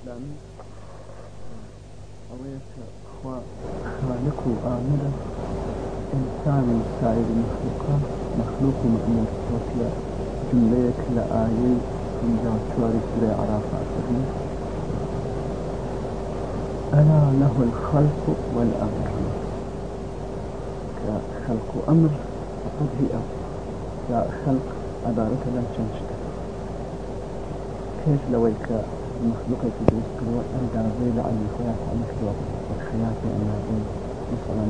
الإسلامي أويك خالق آمرة إنسان سائر المخلوقات مخلوق مأمور توفيا جملة لآية من جاء شواري سورة عرافة أفرمي ألا له الخلق والأمر. كخلق أمر. فقد هي يا خلق عبارة لا تنشد كيف لويك مخلوق دروس كروا أندازي لعلي خيات عن كروا والخيات أنازي مثلا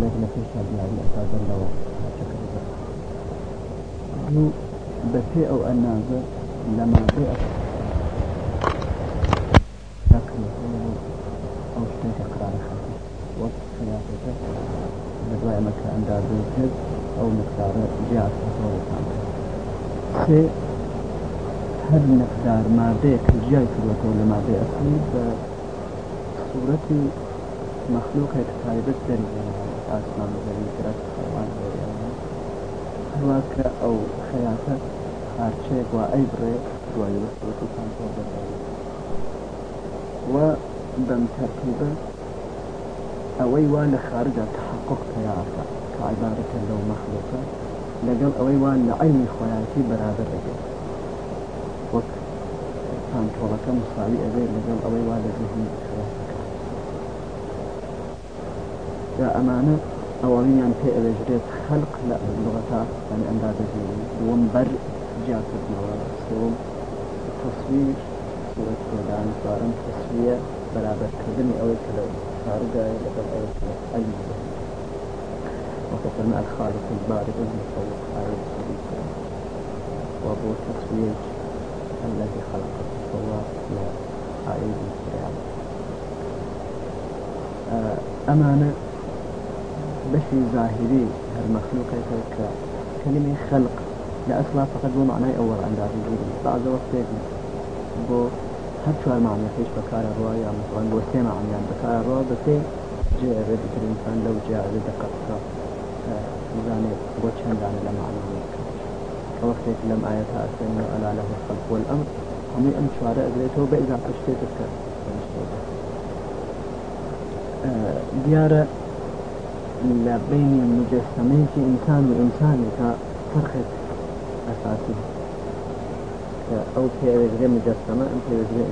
لكن في شاب يعني أساسا لو شكل ذا بثي أو أنازة لما بيئة لكن أو شيء تقرار خفيف وقت خياتك بدواء مكة أندازي كذ أو مقدار جاء سي هر مقدار مادەیەک جای کردوەوە لە مادەی ئەسلی بە سوورەتی مەخلوقێک تایبەت دەریێن ئاسمان زەوی کرات حیوان هەروە کە ئەو خەیاتە پارچەیەک وا ئەی بڕێ دوای بە سوورەتی پانتۆ دەداوی و بەم تەرتیبە ئەوەی وا تحقق پیاکە کە عیبارەتە لەو مەخلوقە لەگەڵ ئەوەی وان لە عینی وەک پانتۆڵەکە مساوی ئەبێت لەگەڵ ئەوەی وا لە ذهنی یا ئەمانە ئەوانیان پێ ئەوێژرێت خەلق لە لغەتا ینی ئەندازە دووەم بەر جاکردنەوە سوم تصویر صورت پێدان چوارم تسویە بەرابەرکردنی ئەوەی کە لە خارجایە لەگەڵ ئەوەی کە ئەلی وكفرنا الخالق البارئ المصور آية وهو تصوير الذي خلق فهو لا أعيد الكلام أمانة بشي ظاهري هالمخلوق كلمة خلق لأصلا فقط بو معنى أول عند هذه بعض وقت بو هر چوار معنى فيش بكار الرواية مثلا بو سي معنى يعني بكار الرواية بسي جاء رد الإنسان لو جاء رد قصة مزاني بو چندان لمعنى وقتك لم آياتها أسلم ألا له الخلق هم أم شوارع أدريته بإذا قشتي تذكر ديارة لا بين المجسمين في إنسان وإنسان كفرق أساسي أو في غير مجسمة أم في غير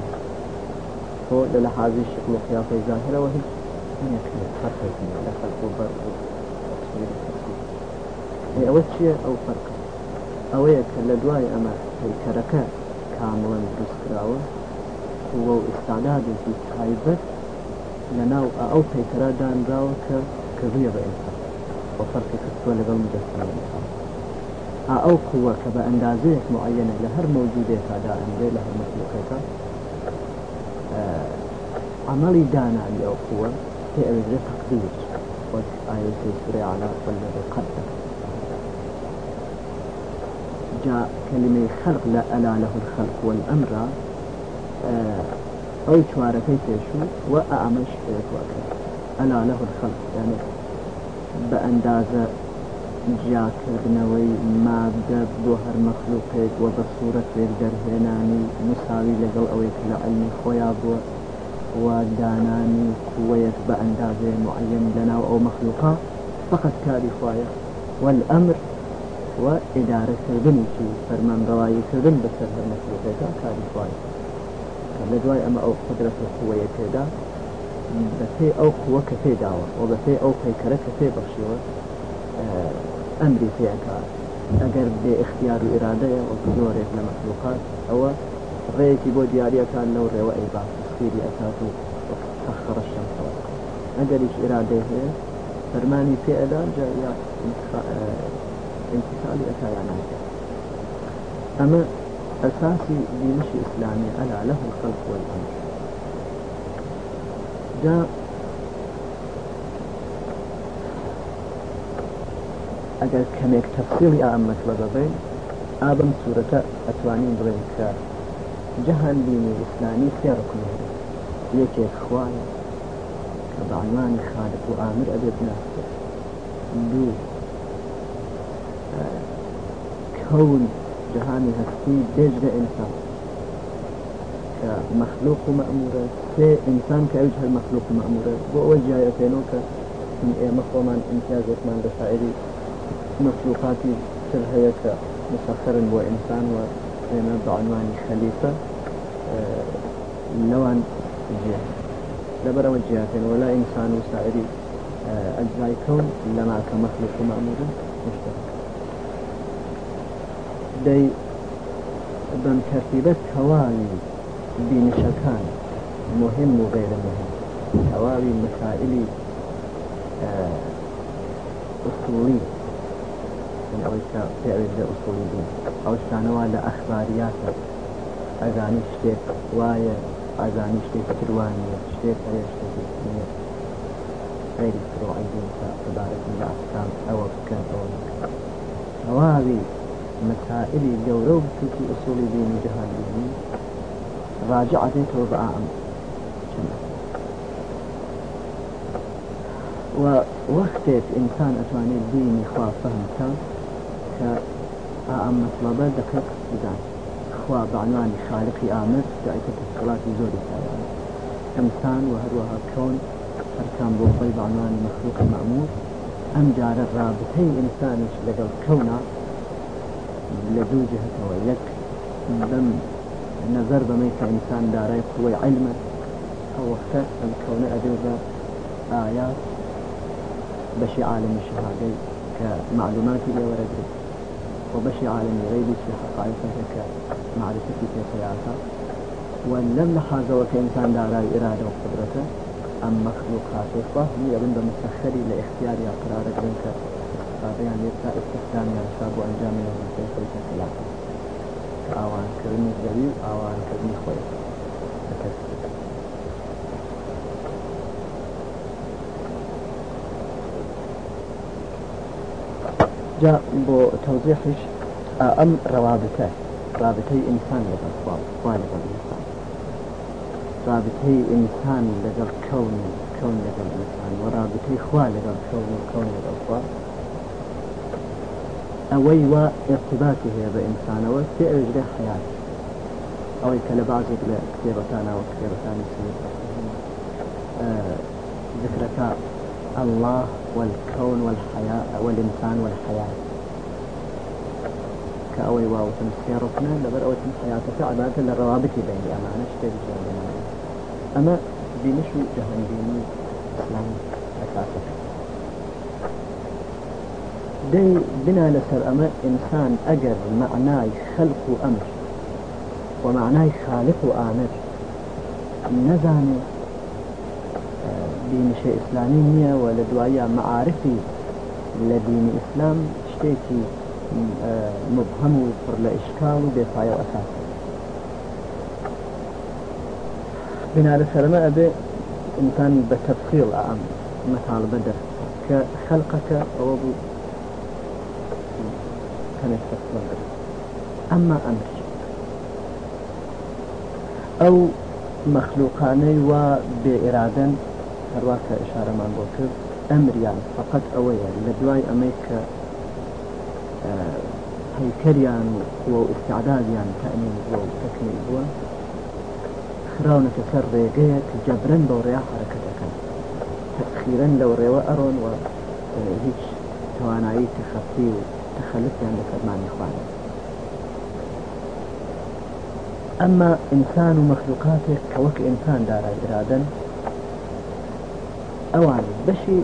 هو للحاظ الشكل وقيافة ظاهرة وهي من يكون فرق لا خلق وبر وتصوير التصوير أول شيء أو فرق. ئەوەیە کە لە دوای ئەمە هەیکەرەکە کامڵەن دروستکراوە و ئستادادێکی تایبەت لە ناو ئەو پەیکەرا دانراوە کە کردویە بە ئێستا بۆ فەرقی کردووە لەگەڵ مجسمە ئەو قووە کە بە ئەندازەیەک معەنە لە هەر مەوجودێکا دائندێ لە هەر مەخلوقێکە عملی دانایی ئەو قووە پێ ئەوێژێت تەقدیر وەک ئاەتی سورێ علا والذي قدر جاء كلمة خلق لا ألا له الخلق والأمر. آه، أو شواركي تيشو وأعمش وأكل ألا له الخلق. يعني بأندازة جاکردنەوەی مادە بۆ هەر مەخلوقێک وە بە سوورەتێک دەرهێنانی مساوی لەگەڵ ئەوەی لە علمی خۆیان بووە و دانانی قوەیەک بە ئەندازێ معەن فقط کاری خوایە والأمر و ئێدارەکردنی و فەرمانڕەواییکردن بەسەر هەر مەسلەکە کاری خوای. کە لە دوای ئەمە ئەو قدرەتە قوەیە پێدا بە پێ ئەو قوە کە پێداوە و بە پێ ئەو پیکەرە کە پێ بەخشیوە ئەمری پێکار ئەگەر بێ اختیار و ئێرادەیە وەکو زۆرێک لە مەخلوقات ئەوە ڕێکی بۆ دیاریەکان لەو ڕێوە ئەیبا خیری ئەساس و تەخڕە شەمسەوە. ئەگەر هیچ ئێرادەی هەیە فەرمانی پێئدا جا یا جا انتقال أتايانا أما أساسي دينش إسلامي ألا له الخلق والأمر. جاء أجل كميك تفصيلي أمك ببين آبم سورة أتوانين بغيك جهان ديني إسلامي في ركنه. يكي إخواني كبعنوان خالق وآمر أبي بنفسه دو كون جهانی هەستی بێژرە ئینسان كمخلوق مأمورة سي إنسان كأوجه المخلوق مأمورة ووجه يتينوك مفهوما امتياز إثمان بسائر مخلوقاتي تر هي كمسخر وإنسان وإما بعنوان خليفة لوان جهة لبر وجهتين ولا إنسان وسائر أجزاء كون لما كمخلوق مأمورة مشترك دەی بەم تەرتیبە تەواوی بینشەکان مهم و غێرە مهم تەواوی مسائلی ئوسولی. ئەوەی پێوێتە ئوسولی بین ئەوشانەوە لە ئەخباریاتە. ئەزانی شتێک وایە ئازانی شتێک کروانە شتێک هەیە شتێکیە غیر فروعی دین تبارەت لە ئەحکام ئەوە بکەن ئەوە بکەن. تەواوی كان أو هواوي مسائل جورو في أصول دين جهاد ديني راجعة توبعام ووقتك إنسان أتواني ديني خوا فهمك كأم مطلبة دقيق بدان. خوا بعنوان خالقي آمر دعيك الصلاة زوري سايان إنسان وهروها كون أركان بوخي بعنوان مخلوق مأمور أم جار الرابطي إنسان لقل كونا لدوجهة ويك بم نظر بەمەی ئینسان دارای قوی علمە ئەو وەختە ئەم کەونە بە ئايات بەشی عالمی شهادەی کە معلوماتی وبشي عالمي غيبي في حقائقك كمعرفتي في حياتها ولم لحاظة وكإنسان دارای إرادة وقدرته. أم مخلوقات فهم يبن بمسخري لاختياري قرارك بنك يعني استخدام شاب من الكيف خلافه ئاوانکردنی زەوی و ئاوانکردنی خۆی جا بۆ تەوزیحش ئەم ڕەوابتە رابطەی ئینسان لەگەڵ خوا لەگەڵ ئینسان رابطەی ئینسان لەگەڵ کەون کەون لەگەڵ ئینسان و رابطەی خوا لەگەڵ کەون و کەون لەگەڵ خوا ئەوەی وا ارتباطی هەیە بە ئینسانەوە سێ ئەژرە حیات ئەوەی کە لە بازێک لە کتێبەکانەوە کتێبەکانی ذكرك الله والكون والحياة والإنسان والحياة. كأوي واو تمسير ركنا لبر أو تم حياتك عبادة للروابط بين أمانة شتير أما بنشو جهن ديني إسلام أساسك دي بنا لسر أما إنسان أجر معناي خلق أمر ومعناي خالق آمر نزاني دين شيء إسلامي نية ولدوايا معارفي لدين إسلام شتيكي مبهم وفر لإشكال بفاية وأساس. بنا لسر أبي إنسان بتفصيل أعم مثال بدر كخلقك أو يستقبل أما أمر أو مخلوقاني و بإرادة هرواك إشارة من بوكر. أمر يعني فقط أويا لدواي أمريكا آه هيكريان واستعداديان تأمين وتكميل هو خراونة سر ريقية جبرا بوريا حركتك تأخيرا لو ريوا أرون و هيك توانایی تخفي تخلفیان لە فەرمانی خوانە ئەمما ئینسان و مەخلوقاتێک کە وەک ئینسان دارای ئرادن ئەوان بەشی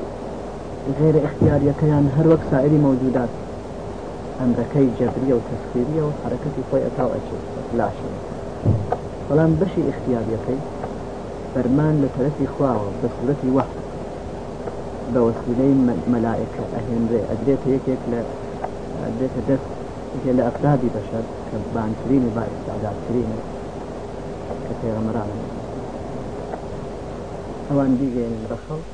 غێرە اختیاریەکەیان هەر وەک سائری موجودات ئەمرەکەی جەبریە و تەسخیریە و حرەکەتی خۆی ئەتاو ئەچێت لاشێ بەڵام بەشی اختیاریەکەی فەرمان لە تەرەفی خواوە بە سورەتی وەح بە وەسیلەی مەلائکە ئەهێنرێ ئەدرێتە یەکێک دێتە دەست لە ئەفرادی بەشەر کە بانترین و با ئستعدادترین کە پێغەمەران ئەوان دیگەێنن بە خەڵک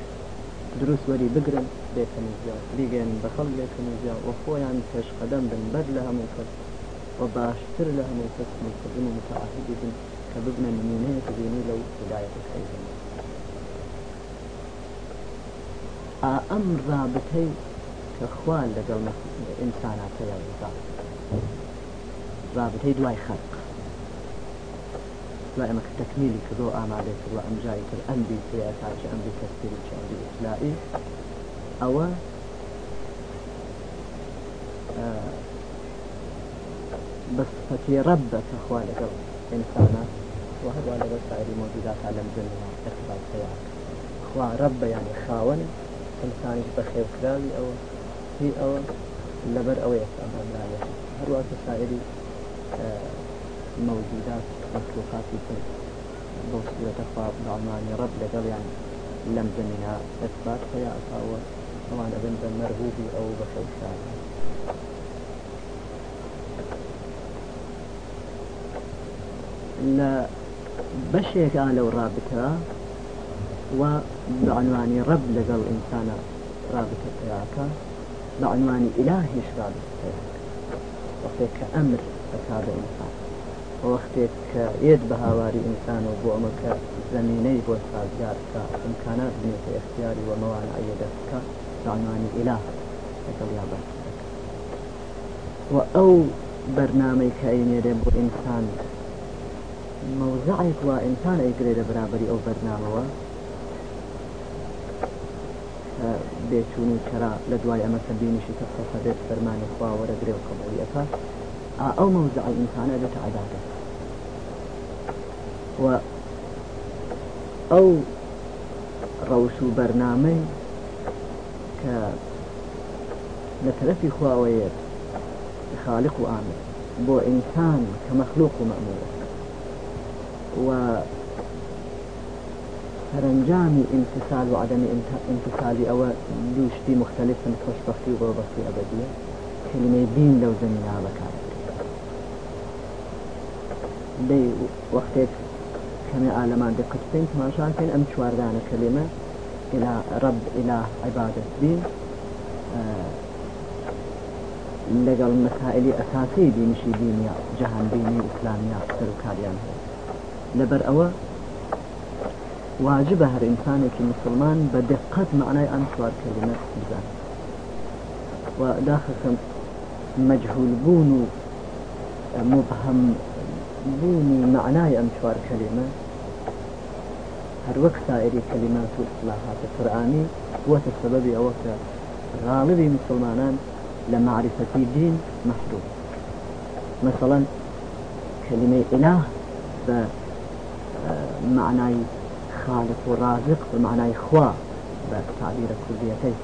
دروست وەری بگرن بێکەنیزیا دیگەن بە خەڵ لێکەنیزیا و خۆیان پێشقەدەم بن بەر لە هەموو کەس و باشتر لە هەموو کەس مستقیم و متعاهدی بن کە ببنە نمونەیەک بینی لەو هدایەتەکەی بن ئەم رابطەی كخوان لقل إنسانات يا رابطي دواي خلق. دوای ئەمە تەکمیلی کردۆ ئامادە کردوە ئەمجای کرد ئەمری سیاساچ ئەمری تەسیری چ ئەمری ئیسلائی ئەوە بصفتي ربك أخوة لقل إنسانا وهو لقل سائر موجودات على الدنيا ارتباط أخوة رب يعني خاون. إنسان بخير كراوي أو هي أو لبر أو يسأل الله هر وقت سائر موجودات مخلوقات بوصية أخوة بعنوان رب لقل يعني لم زمنها إثبات فيا أخوة طبعا ابن مرغوبي أو بخير كراوي لە بەشێکا لەو ڕابتە و بەعنوانی ڕەب لەگەڵ ئینسانە ڕابتە پیاکە بەعنوانی ئیلاهیش ڕابتە وەختێک کە ئەمر بەکا بە ئینسان وەختێک کە ئێت بە هاواری ئینسان و بۆ ئەمە کە زمینەی بۆ سازگار کە ئەمکانات بنێتە اختیاری و مەوانە ئەیە دەستکە بەعنوانی ئیلا لەگەڵ یا بەر و بێچون و چرا لە دوای ئەمە کە بینیشی تەخەفە بێت فەرمانی خوا وەرەگرێ و قبولی ئەکا ئەو موزع ئینسانە بێتە عدادە و ئەو ڕەوش و بەرنامەی کە لە تەرەفی خالق و ئامر بۆ ئینسان کە و سرنجامي امتثال وعدم امتثالي أو دوشتي مختلف من خوشبختي وغربختي ابدية كلمة دين لو زمينها بكارت دي وقتك كما عالمان دقت بنت ما شاكن ام شواردان كلمة إلى رب إلى عبادة دين آه لقل مسائل اساسي دينشي دينيا جهان ديني اسلاميا سلوكاليان هي لبر ئەوە واجبە هەر ئینسانێکی مسلمان بە دقت معنای ئەم چوار کلمە بزان و داخەکەم مجهول بوون و مبهم بوونی معنای ئەم چوار کلمە. هەر وەک سائری کلمات و اصلاحات قورآانی وەتە سببی ئەوە کە غاڵبی مسلمانان لە دین مثلا كلمة إله معنای خالق و رازق بمعنای خوا بتعبير كليتيك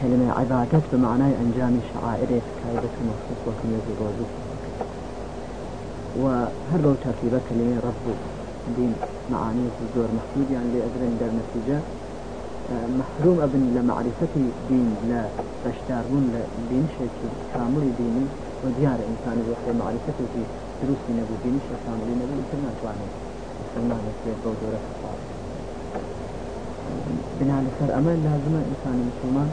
كلمة عبادة بمعنى أنجام شعائر كايدة مخصوص وكم يزور وهل لو ترتيب كلمة رب دين معاني زور محدود يعني لأجل در نتيجة محروم ابن لمعرفة دين لا بشتارون لدين شيء كامل ديني وديار إنسان وقت معرفته في دروستی نەبوو دینیش کاملی نەبوو ئیتر ناتوانێت مسلمانێک بێت بەو دۆرە بنا لەسەر ئەمە لازمە ئینسانی مسلمان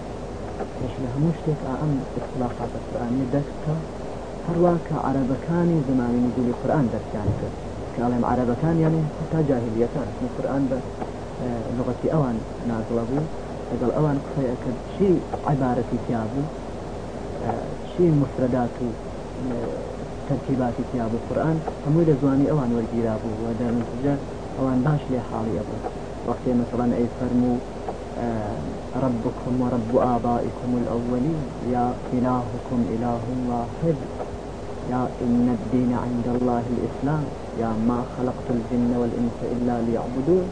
پێش لە هەموو شتێک ئەم اختلافات قورآانی دەستکە هەروە کە عربەکانی زمانی نزولی قورآن دەستیان کرد. کاڵێم عربەکان یانی تا جاهلیەکان قورآن بە لغەتی ئەوان نازڵە بوو. لەگەڵ ئەوان قسەیەکرد چی عیبارەتی تیا بوو چی مفردات و ترتیباتی تیا بوو قورآن هەمووی لە زوانی ئەوان وەرگیرا بوو ئەوان باش لێ حاڵی ئەبوو وقتی مثلا أي فرموا ربكم ورب آبائكم الأولين يا إلهكم إله واحد يا إن الدين عند الله الإسلام يا ما خلقت الجن والإنس إلا ليعبدون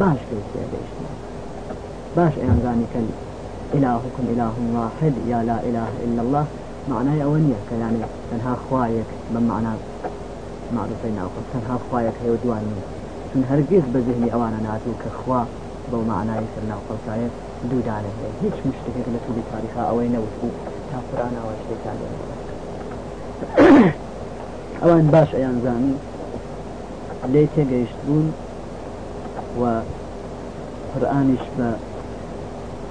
باش كيف يديش باش أيام ذلك إلهكم إله واحد يا لا إله إلا الله معناه أولية يعني تنها خوايك بمعنى معروفين أو تنها خوايك هي ودواني چون هەرگیز بە ذهنی ئەوانە ناتوو کە خوا بەو معنای سەرناو قەڵکایە دوودانە هەیە. هیچ مشتێک لە تولی تاریخا ئەوەی نەوت بوو تا قورآنەوە شتێکان ئەوان باش ئەیان زانی لێ تێگەیشت بوون و قورآانیش بە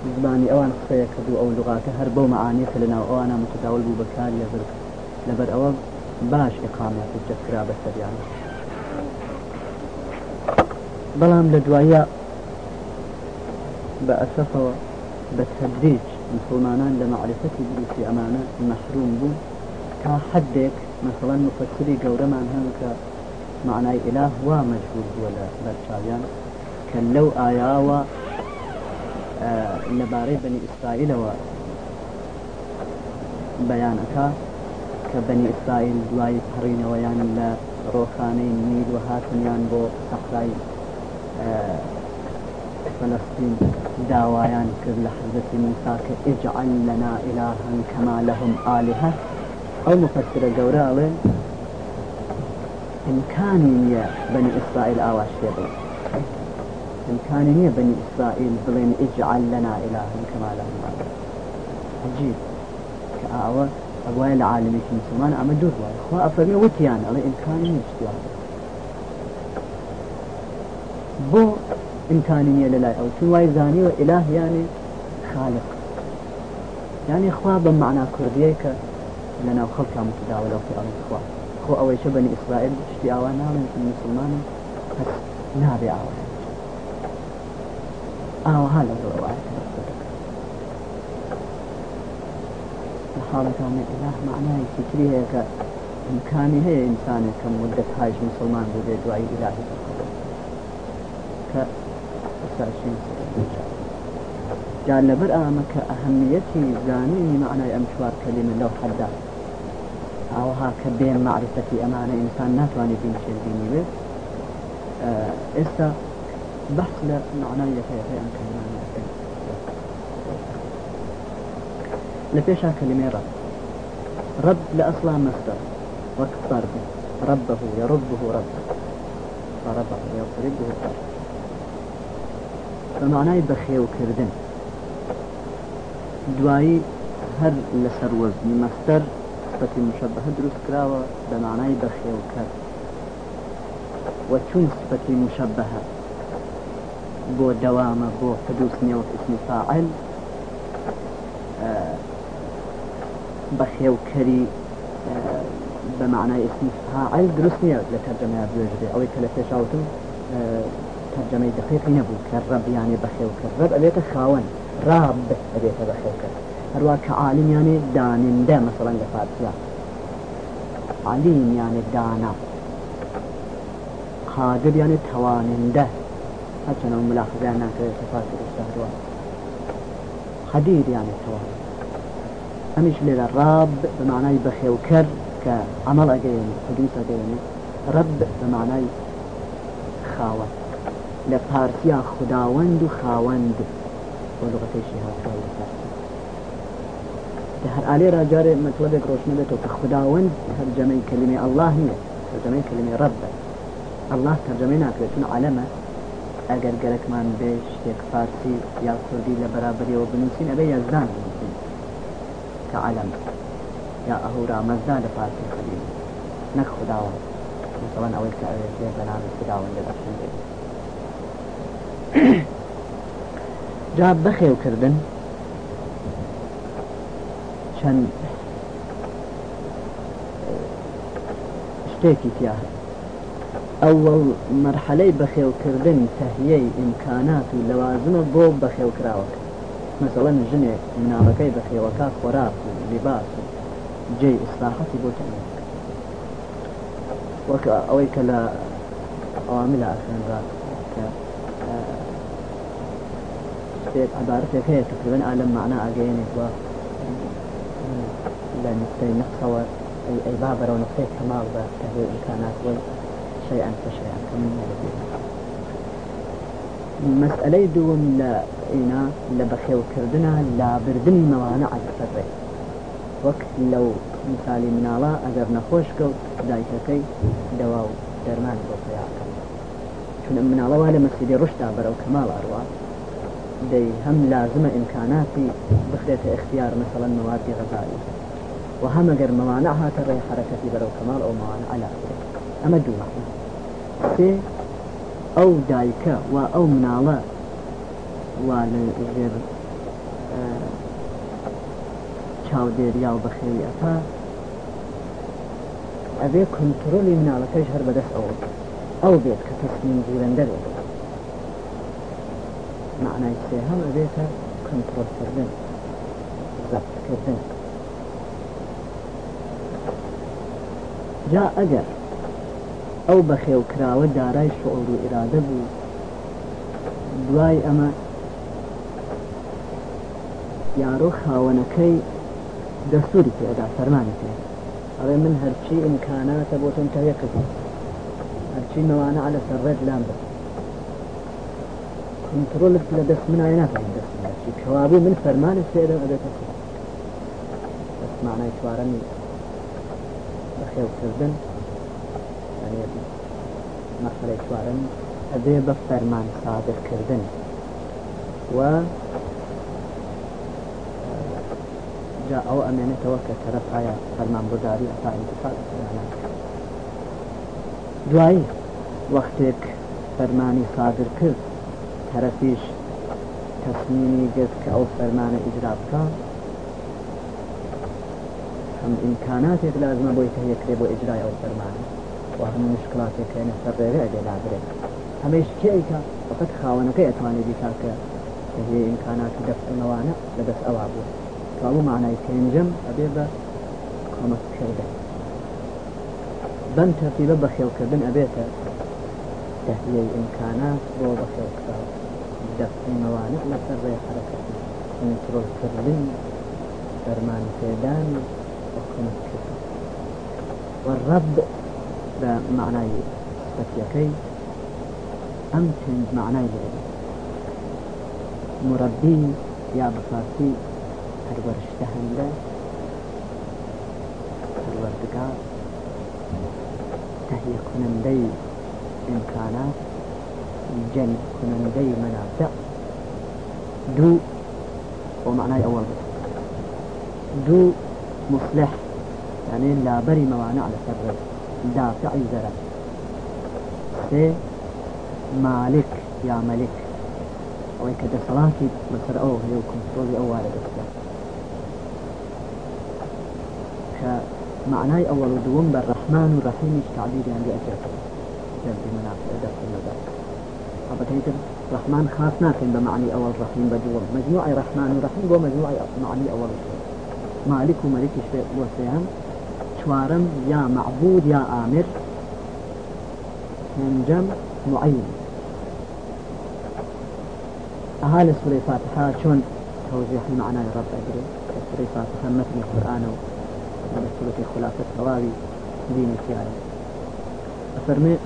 زبانی ئەوان قسەیە کردو ئەو لغاتە. هەر بەو معانی کە لەناو ئەوانە متداول بوو بەکار لەبەر لەبەر ئەوە باش ئقامەت جەکرا سەریان بەڵام لە دوایە بە ئەسەفەوە بە تەدریج مسلمانان لە معرفەتی دروستی ئەمانە مەحروم بوو تا مثلا مفسری گەورەمان هەم کە معنى إله ومجهول ولا برشاويان كان لو آيا و آه لباري بني إسرائيل و بيانك كبني إسرائيل دواي بحرين ويان لا روخاني نيل وهاتنيان بو صحراي آه فلسطين داوایان کرد لە حەزەتی موسا کە ئجعل لنا إلها كما لهم آلهة. أو مفسر گەورە ئەڵێ إمكاني نییە نییە بني إسرائيل بڵێن اجعل لنا إلها كما لهم عجيب. كأوى أبوای لە عالمێکی مسلمان ئەمە دوور وایە خوا وتیان ئەڵێ ئیمکانی نییە شتیان بۆ إمكانية ئەو چون وای زانیوە ئیلاه یانێ خالق. یعنی خوا بە معنا کوردیە کە لە ناو خەڵکا متداوە لەو خیاڵی خوا. خۆ ئەوەیشە بەنی ئیسرائیل شتی ئاوا ناڵێن مسلمان پس نابێ ئاوا ئاوەها لە ڕۆ حالەکان إله معنای فکری هەیە کە امکانی هەیە ئینسانێک کە مدت هاش مسلمان بێ دوای ئیلاهی کە ساشين جعل لبر آمك أهميتي زانيني معنى أمشوار كلمة لو حدا. أو هاك بين معرفتي أمانة إنسان ناتواني بين شيء ديني بحث لمعنى يفيا في أن كلمة لفيشا كلمة رب. رب لأصلا مصدر وكفر ربه يربه رب. فربه يضربه رب. بەمانای بەخێوکردن دوایی هەر لەسەر وەزنی مەستەر سپەتی مشەبهە دروست کراوە بەمانای بەخێوکرد و چون سپەتی مشەبهە بۆ دەوامە بۆ حدوثنیەوە اسمی فاعل بە خێوکەری بە معنای اسمی فاعل دروست نییە لە تەرجەمە بێژێ. ئەوەی کە لە پێشاوتم تەرجەمەی دقیقی نەبوو کە ڕەبیانێ بە خێوکرد ڕەب ئەبێتە خاوەن ڕاب ئەبێتە بە خێوکرد هەروە کە عالیمیانێ دانندە مەسەڵەن لە فارسیا عالیمیانێ دانا. قادریانێ تەوانندە حتى نوم ملاحظة أنا كتفات الشهر خدير يعني توانين أمش للا راب بمعنى بخيو كر كعمل أجيني حدوث أجيني. رب بمعنى خاوة. لفارسيا خداوند خاوند. ولغتي شهاد شوي لفارسيا هر آلي راجار مطلب روشنه بيتو كخداوند ترجمه كلمة الله هي ترجمه كلمة رب. الله ترجمه ناكرتون علمه. ئەگەر گەرەکمان بێ شتێک فارسی یا کوردی لە بەرابەریەوە بنووسین ئەبێ یازدان بنووسین؟ کە عەلم یا ئەهورا مەزدا لە فارسی خەلیل نەک خداوە مثلا ئەوەی کە ئەوێت لێ بەنامی خداوەند لە دەخشن بێت جا بەخێوکردن. چەند شتێکی تیا هەیە. ئەوەڵ مەرحەلەی بەخێوکردن تەهیەی ئیمکانات و لەوازمە بۆ بەخێوکراوە مەسەڵەن ژنێک مناڵەکەی بەخێوەکە خۆراک و لیباس و جێ ئیسلاحەتی بۆ تەنێت وەک ئەوەی کە لە ئەوامل ئاخێنرا کە شتێک عبارەتێک هەیە تقریبا ئالم معنا ئاگەیەنێک وە لە نقطەی نقصەوە ئەی بابەرە و نقطەی کەماڵ بە وەی شيئا فشيئا كمن مسألة دوم لا إنا لبخيو كردنا لا بردن موانع الفرق. وقت لو مثالي من الله أجر نخوش كو دايتكي دواو درمان بو فياكم چون من الله والا مسيدي رشد برو كمال أرواح دي هم لازمة إمكاناتي بخيت اختيار مثلا مواد غذائية وهم اگر موانعها ترى حركتي برو كمال أو موانع على أما دو معنى سي أو دايكا و أو مناڵە وا لە ژێر چاودێریا و بەخێوی ئەتا ئەبێ کنتترۆلی مناڵەکەش هەر بەدەست ئەوە. ئەو بێت کە تەسمین گیرەندە بێت. معنای سێهەم ئەبێتە کنترۆلکردن زەبتکردن جا ئەگەر ئەو بەخێوکراوە دارای شعور و ئرادە بوو. دوای ئەمە یارۆ خاوەنەکەی دەستوری پێدا فەرمانی پێ ئەڵێ من هەرچی ئیمکاناتە بۆ تۆم تەوێ کردی هەرچی مەوانە على سەرڕێت لام بە. کنترۆلت لە دەست من ئایا ناتوانین دەست من کەوابوو من فەرمانت پێدا ئەبێتە بەس معنای چوارەمی بەخێوکردن مرحلة چوارم ئەبێ بە فەرمان سادرکردن و جا ئەو ئەمێنێتەوە کە تەرەف ئایا فەرمان برداری ئەتا انتقال دوایی وەختێک فەرمانی صادر کرد تەرەفیش تصمیمی گرت کە ئەو فەرمانە ئیجرا بکە. هەم ئیمکاناتێک لازمە بۆی تهەیەکرێ بۆ ئیجرای ئەو فەرمانە. وهم مشكلاتك يعني سريرة دي لابري هميش كيكا فقط خاونك يتواني بكاك هي إمكانات دفع الموانع لبس أوابو فأبو معنى يتنجم أبيبا كومت كرده بن ترتيب بخيو كبن أبيتا تهيئ إمكانات بو بخيو كبن دفع الموانع لسر حركة كنترول كردن فرمان فيدان وكومت كردن والرب بمعنى فتيكي أم چند معنى مربي يا بفارسي پرورشتهنده پروردگار تهيئ کننده امكانات جن کننده منافع. دو ومعنى أول دو مصلح يعني لا بري موانع لسر دافع زرع سي مالك يا ملك. وين كده صلاتي. بسر أو هي كنترولي أو على بسر كمعناي أول دوم بالرحمن الرحيم تعبير يعني أجل جلب منافع دفع النظر أبدا رحمن خاص ناكن بمعني أول رحيم بدوم مجموعة رحمن ورحيم ومجموعة معني أول مالك وملك شيء وسيهم چوارم يا معبود يا آمر. پێنجەم معين. أهالي سورة فاتحة شون توضيح معنى رب أجري سورة فاتحة مثل القرآن سورة خلافة ثوابي دين الكيانة أفرمي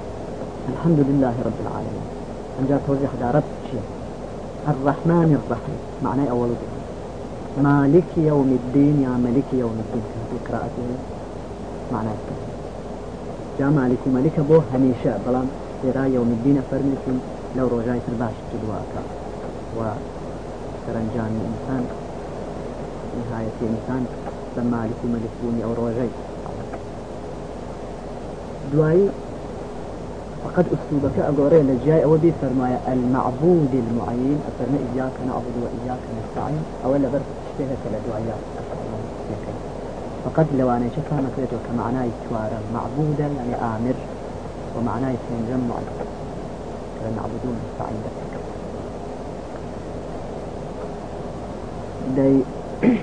الحمد لله رب العالمين. أن جاء توضيح دا رب شيء الرحمن الرحيم. معنى أول مالك يوم الدين يا ملك يوم الدين. في قراءته معنى جا مالك ملك بو هميشه بلان إرا يوم الدين فرميكم لو رجاي باش تدواك و سرنجان الإنسان نهاية الإنسان لمالك ملك بوني أو رجاي دواي فقد أسلوبك أقوري لجاي أو بي فرمايا المعبود المعين أفرمي إياك نعبد وإياك نستعين أولا برد تشتهك لدعايات فقد لو أنا شكا مكرته كمعناه توارا معبودا يعني آمر ومعناه تنجمع نعبدون السعيدة. دي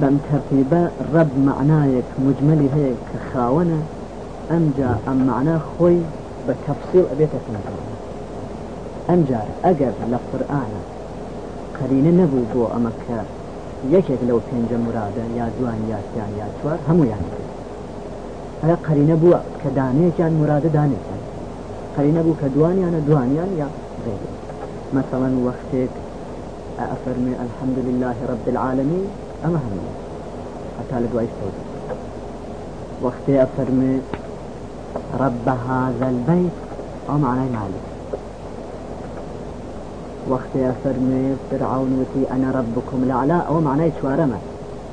بم ترتيبة رب معنايك مجملي هيك كخاونة أم جاء أم معناه خوي بتفصيل أبيتك أم جاء أجر لقرآن قرين نبو بو أمك یەکێک لەو پێنجە مرادە یا دوان یاسیان یا چوار هەمویان ئەیا قەرینە بووە کە دانەیەکیان مرادە دانێکیان قەرینە بوو کە دوانیانە دوانیان یا غێر مثلا وەختێک أفرمي الحمد لله رب العالمين أما هم حتى لدواء استوى وقت أفرمي رب هذا البيت أو معناه مالك وقت فرمي فرعون وتي أنا ربكم الأعلى أو معناه شوارما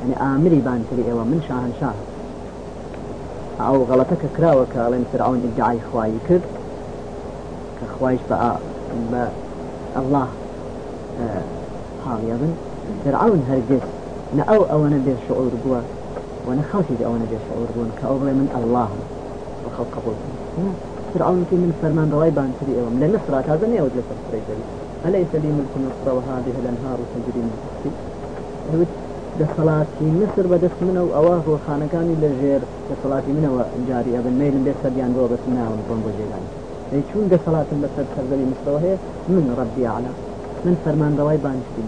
يعني آمري بان تري إيوه من شاه شاه أو غلطك كراوة كالين فرعون ادعاي خواي كر كخوايش بقى الله حال يظن فرعون هرجس نأو أو أنا بيه شعور وأنا خاطي أو أنا بيه شعور بوا كأوبر من الله وخلق قبول. فرعون من فرمان رواي بان تري إيوه من النصرات هذا ما يود لسر أليس لي ملك مصر وهذه الأنهار تجري من تحتي؟ دەسەڵاتی مصر بەدەست منە و ئەوە ڕۆخانەکانی لە ژێر دەسەڵاتی منەوە جاری ئەبن میلم بێت سەردیان بۆ بەس ناوم بۆم بۆ ئەی چون دەسەڵاتم بەسەر سەرزەوی مصرەوە هەیە من ڕەبی علا من فەرمانڕەوای بانشتین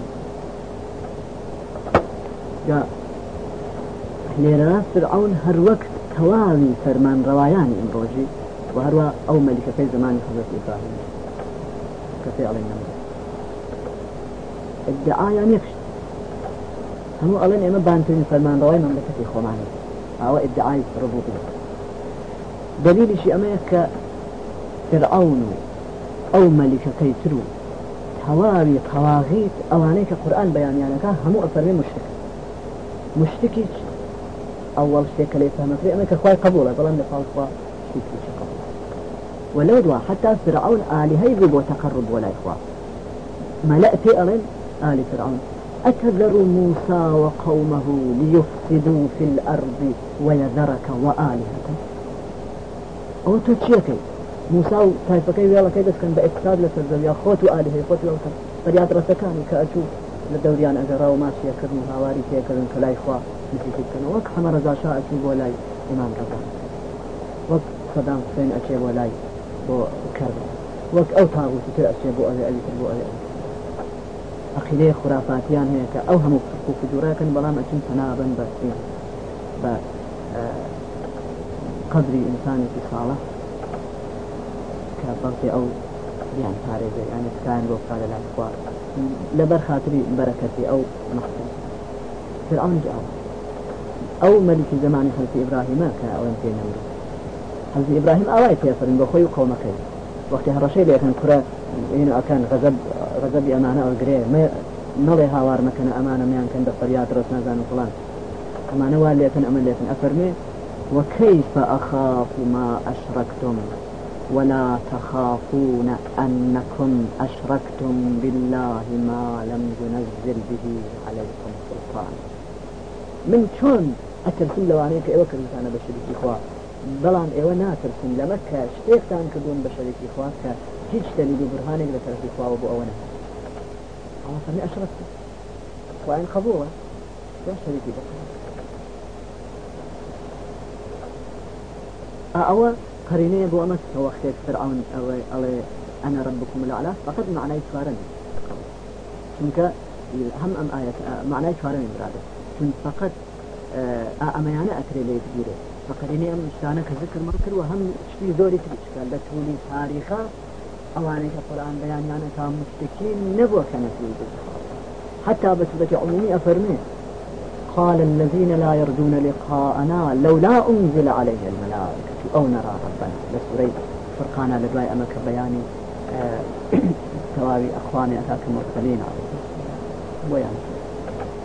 لێرە فرعون هەر وەک تەواوی فەرمانڕەوایانی ئەمڕۆژی و هەروە ئەو مەلیکەکەی زمانی حەزەت ئیبراهیم کە پێ ئەڵێن ادعایان یەکشت هەموو ئەڵێن ئێمە بانترین فەرمانڕەوای مەملەکەتی خۆمانێت ئەوە ادعای ڕبوبیە دلیلیشی ئەمەیە کە فرعون ئەو مەلیکەکەی تر و تەواوی تەواغیت ئەوانەی کە قورآن بەیانیانەکە هەموو ئەفەرمێ مشتک مشتکی ئەوڵ شتێک کە لێ فەهمەکرێ ئەمە کە خوای قبولە بەڵام لە پاڵخوا شتێکی قبول ولو دوا حتى فرعون آلهي بو تقرب ولا إخوة ملأت أرن آل فرعون. أتذر موسى وقومه ليفسدوا في الأرض ويذرك وآلهته؟ أو تشيكي موسى و تایفەکەی وێڵەکەی دەستکەن بە ئەکساد لە سەرزەویا خۆت و ئالهەی خۆت وڵکەن بەریاد ڕستەکانی کە ئەچوو لە دەوریان ئەگەڕا و ماسیەکردن و هاواری تێکردن کە لای خوا نزیکتکەن وەک هەمە ڕزاشا ئەچوو بۆ لای ئیمان ڕزا وەک سەدام حسێن ئەچێ بۆ لای بۆ کرد وەک ئەو تاغوتی تر ئەچێ بۆ ئەوێ ئەوی بۆ عقیدەی خرافاتیان هەیە کە ئەو هەموو فرق و فجوراکەن بەڵام ئەچون تەنابن بە بە قدری ئینسانێکی ساڵە کە بەڵکی ئەو دیان پارێزە یانی سکان بۆ بکە لە لای خوار لەبەر خااتری بەرەکەتی ئەو نەخت فرعون جاء ئەو مەلیکی زمانی خەلکی ئیبراهیمە کە ئەوەن پێ نەمر حەزی ئیبراهیم ئاوای پێفرن بە خۆی و قومەکەی. وەختی هەڕەشەی لێکن کورە این ئەکەن غەزب غەزەبی ئەمانە ئەوگرێ نەڵێ هاوار مەکەنە ئەمانە میان کەن بە فەریاد ڕست نازان و فڵان ئەمانە وا لێتن ئەمە لێتن ئەفەرمێ وكيف أخاف ما أشركتم؟ ولا تخافون أنكم أشركتم بالله ما لم ينزل به عليكم سلطان. من شون أترسل لو عليك إيوة كريسانا بشريك إخوة بلان إيوة ناترسل لمكة شتيختان كدون بشريك إخوة هیچ دلیل و برهانێک لە طرفی خواوە ئەوە ئەوە فەرمی ئەشرەت وان قبوڵە یا شەریکی بکە ئەوە قرينية بو أمس. وقت فرعون. أو أو أنا ربكم الأعلى. فقد معناه شوارن چونك هم أم آية؟ معناه شوارن برادة چون فقط أما يعني أتري لي كبيرة فقريني أم شانة كذكر مركر وهم شتي زوري تريش قال لتولي تاريخا أواني كقرآن بيان يعني كان مشتكين نبوة كانت حتى بسبة عمومي أفرمي. قال الذين لا يرجون لقاءنا لولا أنزل عليه الملائكة أو نرى ربنا. لسوري فرقانا لدواء أمك بياني توابي أخواني أتاك المرسلين. بيان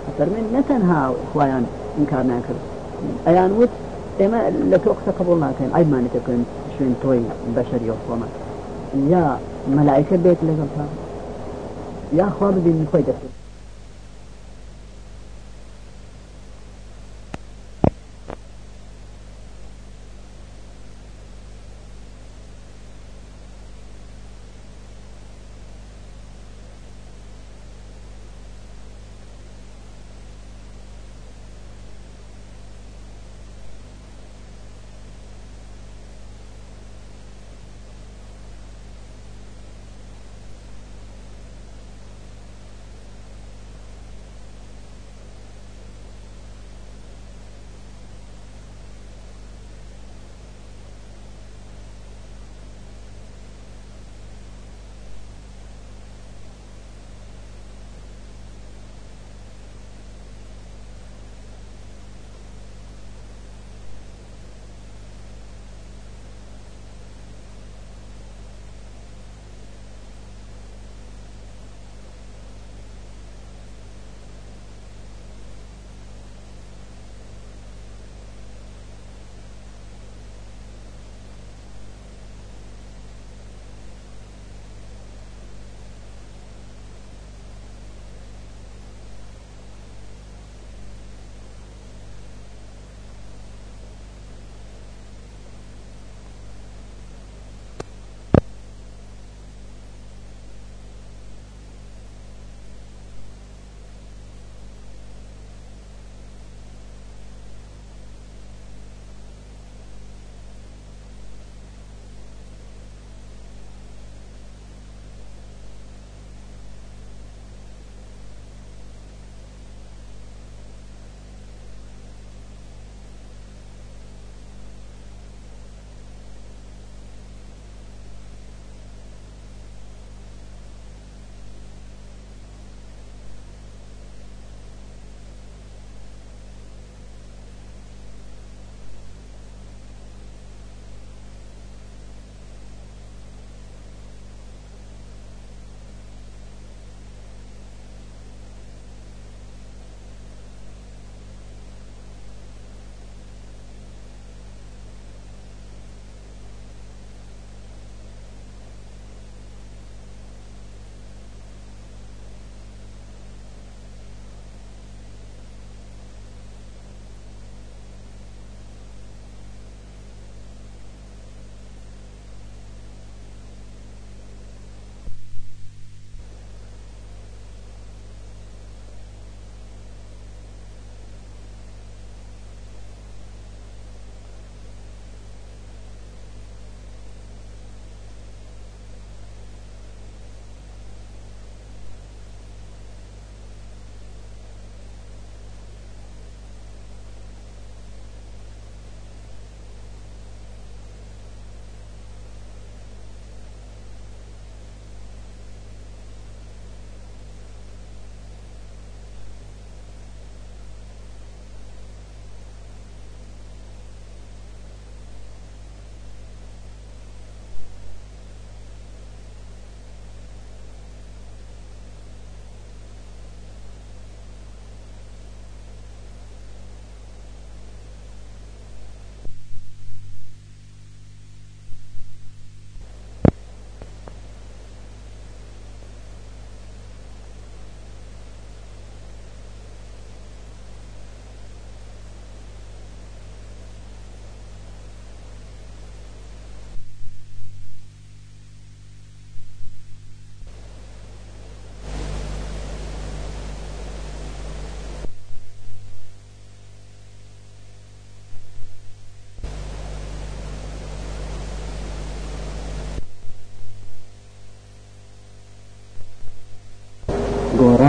أفرمين نتنها إخوان إنكار ناكر أيان وت إما لتوقت قبولنا كان أي ما نتكن شوين توي بشري وصومات يا ملائكة بيت لقلتها يا خواب بين خويدة.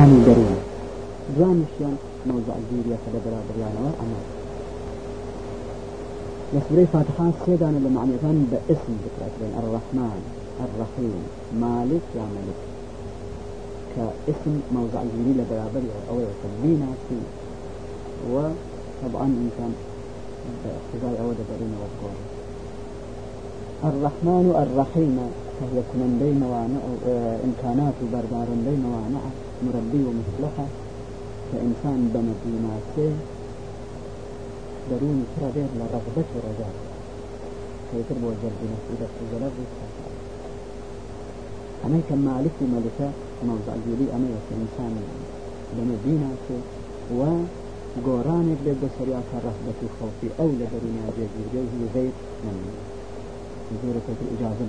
گۆرانی دەروون دوانیشیان موضع الجيرية كذا برابر وعمل لسورة فاتحة سيدان لمعنى باسم ذكرت الرحمن الرحيم مالك يا ملك كاسم موضع الجيري لبرابر أو يسمينا في وطبعا إنسان باقتضاء أود برين والقول الرحمن الرحيم فهي كنن بين إمكانات بردار بين وانع مربي ومصلحة كإنسان بمديناته دروني ترى بين لرغبة ورجاء كيتر بوجل بنفسه وجلب أنا كما ألف ملكة موضع جولي أنا كإنسان بمديناته و گۆرانێک لێ بەسەریا کە ڕەحبەت و خەوفی ئەو لە دەرونیا جێگیرگە هی غیر نەمێ زۆرە کەتر ئجازە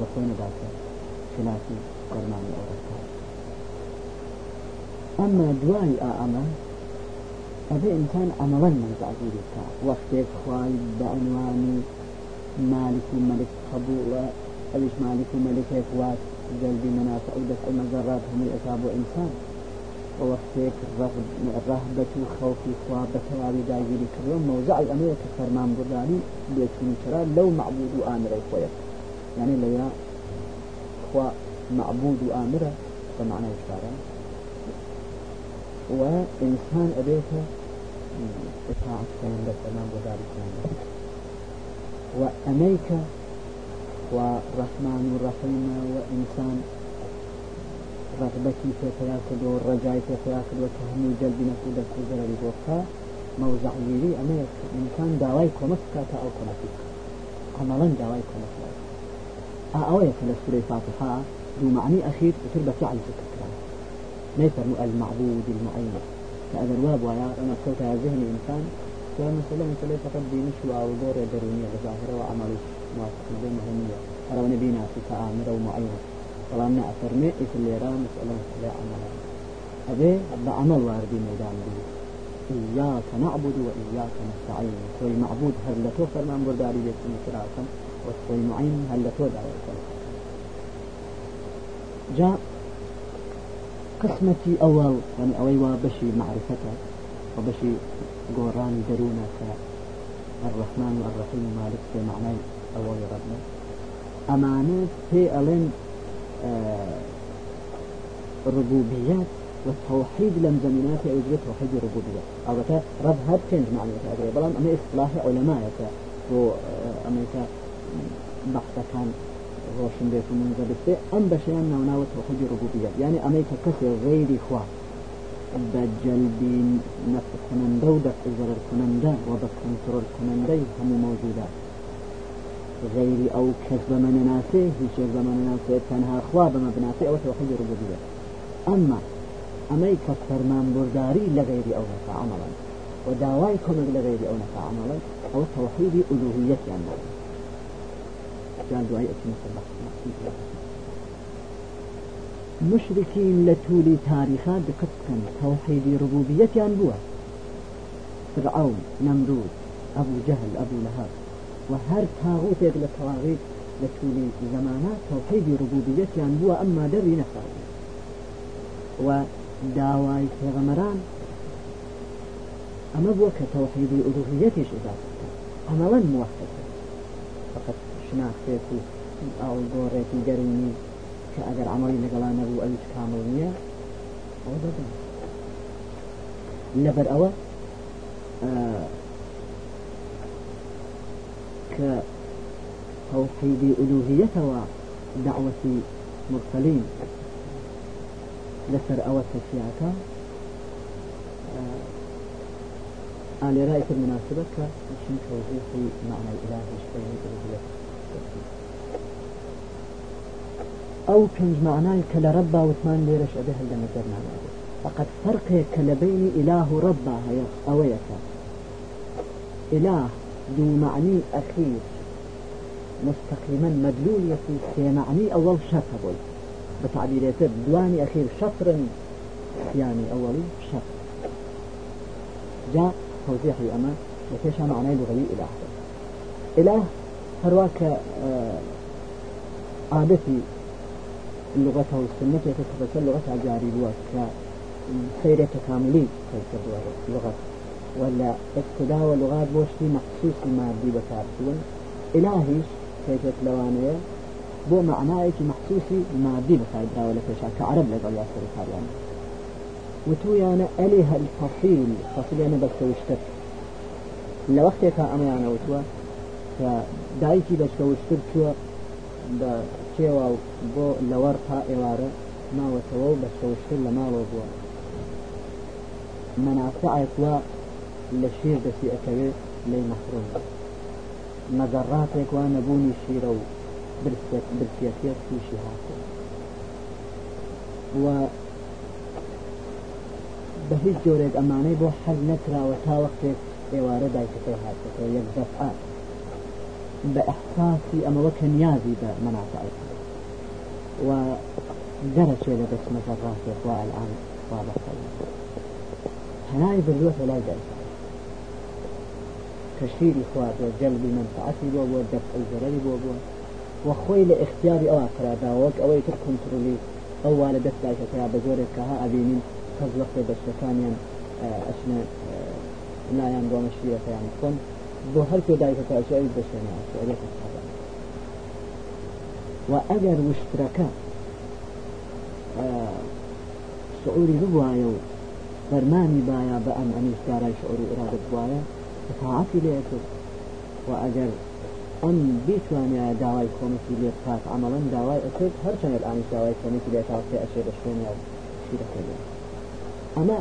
خلافی فەرمانی ئەو ئەمە دوای ئەمە ئەبێ ئینسان عملا منزعگیری بکە وەختێک خوای بە عنوانی مالك ملك قبولة أوش مالك ملك وات جلب منافع أو دفع المزارات هم الأساب وإنسان ووەختێک ڕەهبەت و خەوفی خوا بە تەواوی داگیری کردەوە مەوزعی ئەمەیە کە فەرمان بردانی بێچونی چرا لەو معبود و ئامرەی خۆیە یعنی لەیا خوا معبود و ئامرە بە معنای شارە و ئینسان ئەبێتە اطاعت كان لفرمان برداری كان و ئەمەیکە ورحمن ورحيم وإنسان رغبتي في تياكد والرجاء في تياكد وتهمي جلب نفود الكوزر لبوكا موزع يري أما إنسان داواي كومسكا أو كومسكا عملا داواي كومسكا أويك لسورة فاتحة. دو معني أخير وتر بفعل ذكر ما يفرموا المعبود المعين. فأذا الواب ويا أنا صوت ذهن الإنسان. فمثلا مثلا فقط دينش أو دور درونية ظاهرة وعملش موافق بين مهمية أرى نبينا في كآمر ومعين بەڵام نەفەرمێ ئیتر لێرە مسئلە مسئلە عمل ئەبێ بعمل واردی ميدان بي. إياك نعبد وإياك نستعين. خوي معبود هل لتو فرمان برداري بيتني كراكم وخوي معين هل لتو دعوة جاء قسمتي أول يعني أوي وبشي معرفته وبشي قوراني درونة الرحمن والرحيم مالك في معنى أول ربنا. أمانة في ألين الربوبيات والتوحيد لم زمينات أجري توحيد الربوبيات أو رب هاد كنج معنى بلان أما إصلاح علماء و أمريكا بحث كان من زبسته أم بشيان ناونا توحيد الربوبيات يعني أمريكا كسر غير إخوة. بجلب نفس كننده ودفع ضرر كننده وبكنترول كننده هم موجودات غير أو كسب من ناسه هیچ زمان ناسه تنها خوا بما بناسه أو توحيد ربوبية. أما أمي كفرمان برداري لغير أو نفع عملا. وداواي كمك لغير أو نفع عملا أو توحيد ألوهية يعني جان دعاء أتي مشركين لتولي تاريخا دقتكم توحيد ربوبية يعني بوا فرعون نمرود أبو جهل أبو لهب وهر تاغوتێک لە تەواغیت لە تولی زمانە تەوحیدی ڕبوبیەتیان بووە ئەمما دەری نەخاوی و داوای پێغەمەران ئەمە بووە کە تەوحیدی ئولوهیەتیش ئضافه عملا موحد فقط شناختێت و ئەو گۆڕێکی دەرونی کە ئەگەر عملی لەگەڵان نەبوو ئەویش کامل نییە ئەو دەبن لەبەر ئەوە كتوحيد ألوهية ودعوة مرسلين لسر أو آه آل رأيت المناسبة كشن توضيح معنى الإله شبيه أو كنج معناه كلا ربا وثمان ليرش أبيه اللي نجرنا فقد فرق كلبين إله ربا هي أويك. إله ذو معني أخير مستقيما مدلول في معني أول شطر بتعبير دواني أخير شطر يعني أولي شطر جاء توضيحي أما وكيشا معنى لغوي إله. إله هرواك آه عادتي اللغة والسنة يتكفل اللغة جاري بوك سير تكاملي كالكدوة لغة ولا ابتداء لغات مادي بكارتون. إلهيش كيف لوانية بو معناه مخصوصي مادي بكارتون ولا كشا كعرب لقل ياسر كاريان وتو يعني أليها الفصيل فصيل يعني بس وشتر لوقتك أما فدايتي بس وشتر تو بە کێوە بۆ لەوەڕ تا ئێوارە ماوەتەوە و بە شەوشتر لە ماڵەوە بووە. مەنافعێک وە لە شیر دەسی ئەەکەوێ لی مەحروم مەگەڕاتێک وا نەبوونی شیرە و برسیەتێت تووشی هاتێ و بە هیچ جۆرێک ئەمانەی بۆ حەل نەکراوە تا وەختێک ئێوارە دایکەکەی هاتەکە یەک دەفعات. بإحساسي أما وكنيازي بمنافعك ودرس إلى بس مجرات إخواء الآن واضح. هناي بالروح ولا جلس تشير إخوات وجلب منفعتي بو ودفع الزرر بو بو وخوي لاختياري أو أكرا داوك أو يتر كنترولي أو والدت لا شكرا بزورك. كها أبينين وقت بشتكانيا أشنا لا ينبو مشيرة يعني. كن بۆ هەر پێدایکەکە ئەشاری بەشێنە ئەشارێت و ئەگەر وشترەکە شعوری ببوایە و فەرمانی باە بە ئەم ئەمیشدارای شعور و ئرادت وایە تاعاتی لێکرد و ئەگەر ئەم بیتوانیا داوای کۆمەتی لێ بکات عملەن داوای ئەکرد هەرچەند ئامیش داوای کۆمەتی لێ تاوتێ ئەشێ بە شوێنیا شیرەکە ئەمە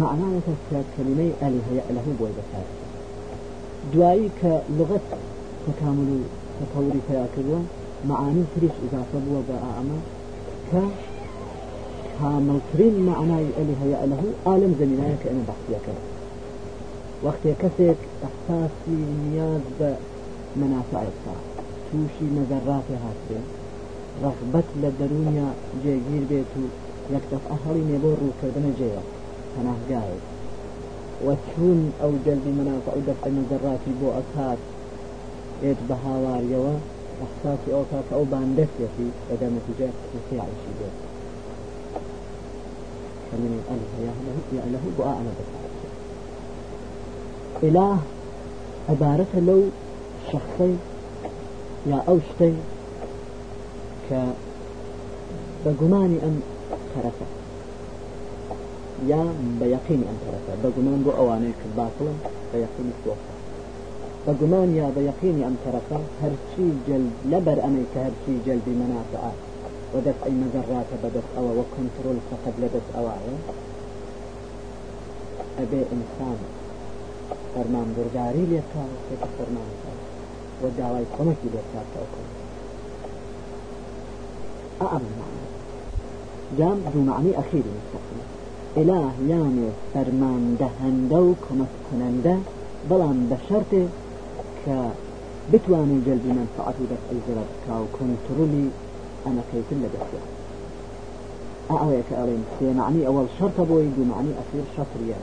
معناەکە کە کلمەی ئەلی هەیە لەهوو بۆی دوایی کە لغت تەکامل و تەپەوری پیا کردووە معانی تریش ئضافە بووە بە ئەمە کە کاملترین معنای ئەلی هەیە لەه عالم زمینایە کە ئەمە بەحسیەکە وەختێ کەسێک ئەحساسی نیاز بە منافعەکە تووشی نەزەڕاتی هاترێ ڕغبەت لە دەرونیا جێگیر بێت و یەکتەف ئەهڵی نێ بۆ ڕووکردنە جێوە پەناهگایێت وتون أو جلب منافع أو دفع مزرات بو أكاد إيت بهاواريوا إحساسي أو كاك أو باندسيتي إذا نتيجة في عيشي بيت كلمة ألف يا له يا له بقى أنا بس إله عبارة لو شخصي يا أوشتي ك بقماني أم كرفة. یا بە یقینی ئەم تەرەفە بە گومان بۆ ئەوانەیە کە باڵن بە یقینی تۆفە بە گومان یا بە یقینی ئەم تەرەفە هەرچی جل لەبەر ئەمەی کە هەرچی جلبی منافعە ودفع مزرات بدف أو وكنترول فقد لبس أو أبي إنسان فرمان برداري ليكا كيف فرمان ودعوي كمكي ليكا تأكل أعم معنى جام دو معنى أخير مستقبل إله يعني فرمان دهنده و كمك کننده بلان بشرته ك بتواني جلب منفعة دفع الزرب كاو كنترولي أنا كيف لدفع أعوي كأرين سي معني أول شرط بوي دو معني أخير شطرية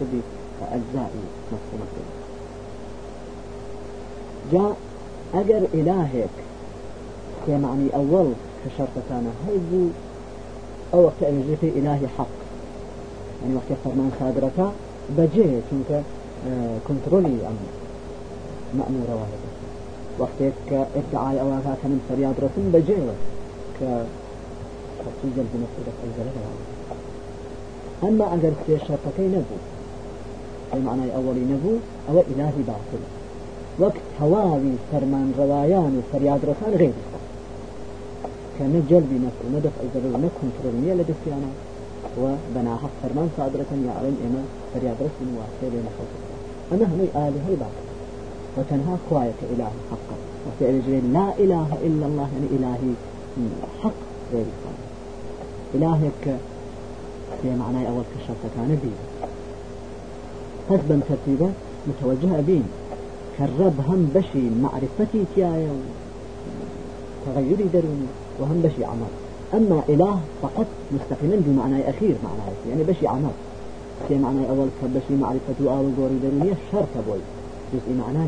تبي أجزائي مفهوم جاء أجر إلهك سي معني أول كشرط كان هيبو أو وقت أن إلهي حق وقت فرمان صادرەکە بەجێ چونکە کنترۆلی ئەم مأمورة واحدة وقتێک کە ادعای ئەوەکە کە من فریاد ڕسم بەجێوە کە تفصيل بنفسه الزلال أما أجر في شرطكي نبو أي معنى أولي نبو أو إلهي باطل. وقت هواوي فرمان روايان وفرياد رسان غير كان جلبي نفسه ندفع الزلال نكنترول مية لدفعنا وبناها فرمان صادرة يعلم إما فرياد رسل واسير لنا خلق أما هني آله الباطل وتنهى كواية إله حقا وفعل جريل لا إله إلا الله يعني إلهي حق غير الصالح إلهك في معنى أول كشرطة كان بي حسبا ترتيبا متوجه بين كالرب هم بشي معرفتي تيايا. تغيري دروني. وهم بشي عمر أما إله فقط مستقلا بمعنى أخير معنى يعني بشي عمل. في معنى أول كبشي معرفة آل قوري درونية شرط بوي جزء معناه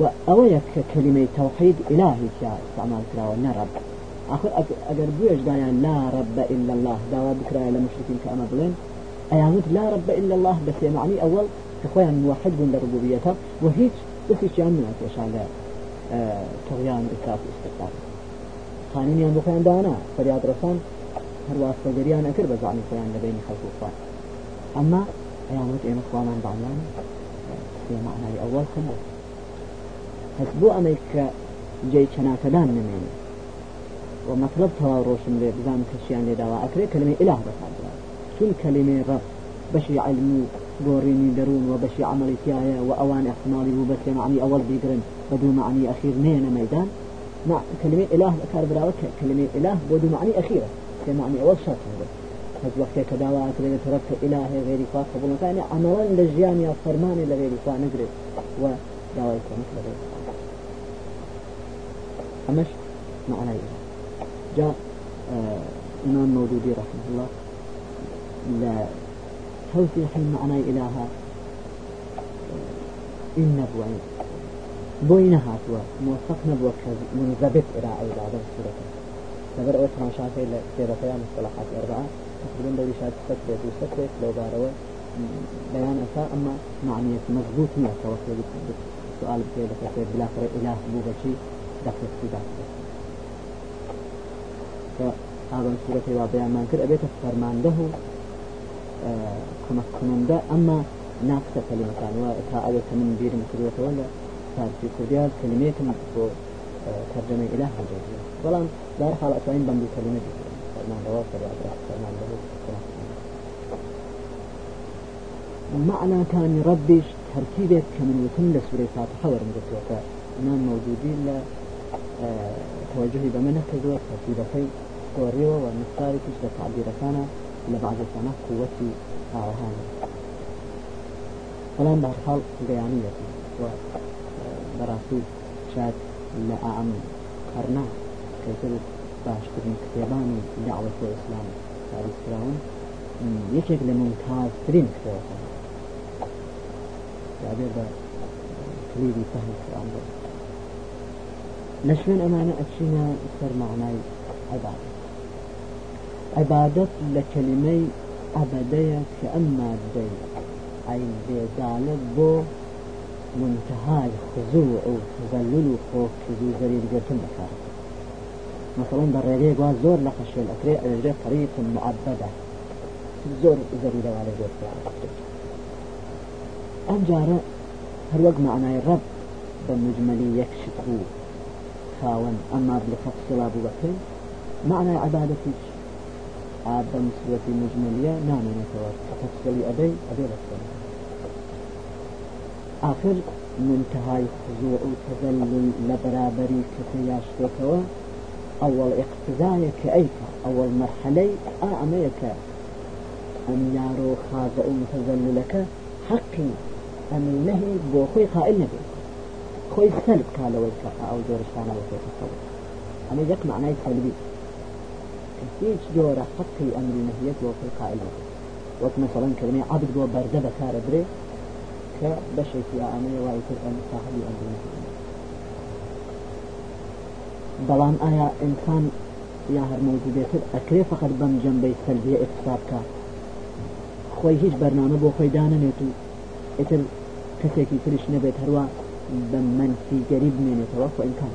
وأويك كلمة توحيد إلهي شاء استعمال كراوة رب. آخر أجر بيش دايا لا رب إلا الله دعوة بكرة لمشركين كأما بلين أيامود لا رب إلا الله بس معني أول كخويا موحد بن لربوبيته وهيج بس يشان من أتيش على آه طغيان إسراف استقرار خانين يان بخيان دانا. فرياد رسان هر واسطة جريان أكر بزعني خيان لبين خلق وفا أما أيامود إيما خوانا بعملان في معنى أول خمس هسبو أمريكا جاي چناكدان نميني ومطلب تواروشم لي بزان كشيان لي دوا أكري كلمة إله بس شون كلمة رب بشي علم بوريني درون وبشي عملي تيايا وأوان احتمالي وبس معني أول بيقرن بدو معني أخير نين ميدان مع كلمة إله أكار براوة كلمة إله بدو معني أخيرة معني أول شرط هذا. هذا وقت كدعوة أكري تركت إله غير فاق قبول يعني عملا لجيان يا فرمان لغير فاق نقري ودعوة مثل غير أمش معنى إله جاء آه إمام مودودي رحمه الله لا توثيق المعنى إلها إن نبوة. بوينها هاتوا موفق نبوة منضبط إلى عبادة السورة نبر أوت ما شافي سيرة فيها مصطلحات أربعة. تقريبا دوري شاد ستريت وستريت لو باروا بيان أسا أما معنية مضبوط نية توصل سؤال بكي بكي بلا فرق إله بوغشي دخل في داخل فهذا السورة وبيان ما كر أبيت فرمان له کمک کننده. اما ناقص كلمتان وتا أول من بير مكروه ولا فارسي كرديال كلمة كم بو ترجمة إله هجرية ولان دار حال بندو كلمة دي فرمان دوا فرياد فرمان دوا معنى كان ربش تركيبة كمن وتم لسورة فاتحة ورمجتوك إمام موجودين ل توجهي بمنه كذوة تركيبتين قوريوة والمختاري كشت تعبير كان لبعض سنة قوتي أعوهان فلان بهرحال بيانية. وبراسي شاد لأعم قرنا كيف باشترين كتابان دعوة الإسلام تاريخ فراون يكيك لممتاز ترين كتابان تعبير كليدي فهم القرآن نشوين أمانة أتشينا سر معناي عبادة عبادت لكلمة عبدية كأما دي أي بيدالة بو منتهى خضوع وتذلل وخوف كذو زرير قرتم بكارك مثلا بريغي قوى زور لخشي الأكري أجري طريق معبدة زور زرير على زور كارك أجارة هل وقت معنى الرب بمجملي يكشفه خاون أما بلفصل أبو بكر معنى عبادتك عاد نسبة مجملية نعم نتوى تفصلي آخر منتهى خضوع وتذلل لبرابري كتياشتكوا أول اقتدايك أيك أول مرحلة أعميك أن يارو خاضع متذللك حقي أن نهي بوخي قائل نبي خوي سلب كالا ويكا أو جورشانا ويكا أنا يك معنى سلبي هیچ جۆرە حقی ئەمری نهیەت بۆ خۆی قائل وەک مثلا کلمه عبد بەردە بەکارە برێ کە بەشێکی ئامەیە وای تر ئەم صاحبی ئەمری بەڵام ئایا ئینسان یا هەر موجودێتر ئەکرێ فقط بەم جەمبەی سەلبیە کا خۆی هیچ بەرنامە بۆ خۆی دانەنێت و ئتر کەسێکی ترش نەبێت هەروە بە منفیگەری بمێنێتەوە خۆ ئینکان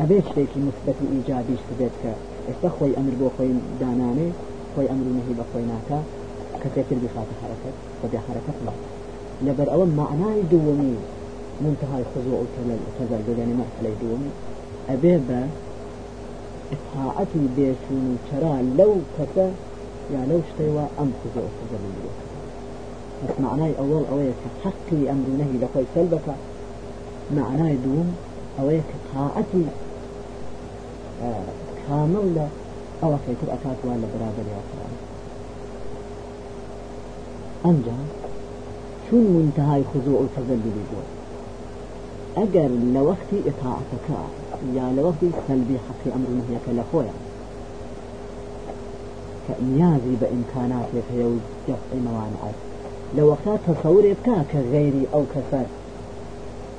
ئەبێت شتێکی مثبەتی ئیجابیش بێت کە ئێستا خۆی ئەمر بۆ خۆی دانانێ خۆی ئەمر نهی بە خۆی ناکە کەسێتر بخاتە حرەکەت لەبەر ئەوە معنای دووەمی منتهای خضوع وتذلل يعني مرحلة دومي أبي با إطاعتي بيشون شرا لو كسا يا لو اشتوى أم خضوع وتذلل بس معناي أول أويك حقي أمر نهي لخوي سلبك. معناي دوم أويك طاعتي آه كامل لا. أو كيتر أكات ولا برابر يا قرآن أنجا شون منتهى خضوع وتذلل بو أجر لوقت إطاعتك. يا لوقت سلبي حق أمر نهيك لخويا كنيازي بإمكاناتك يو دفع موانعك. لوقت تصوري بكا كغيري أو كسر.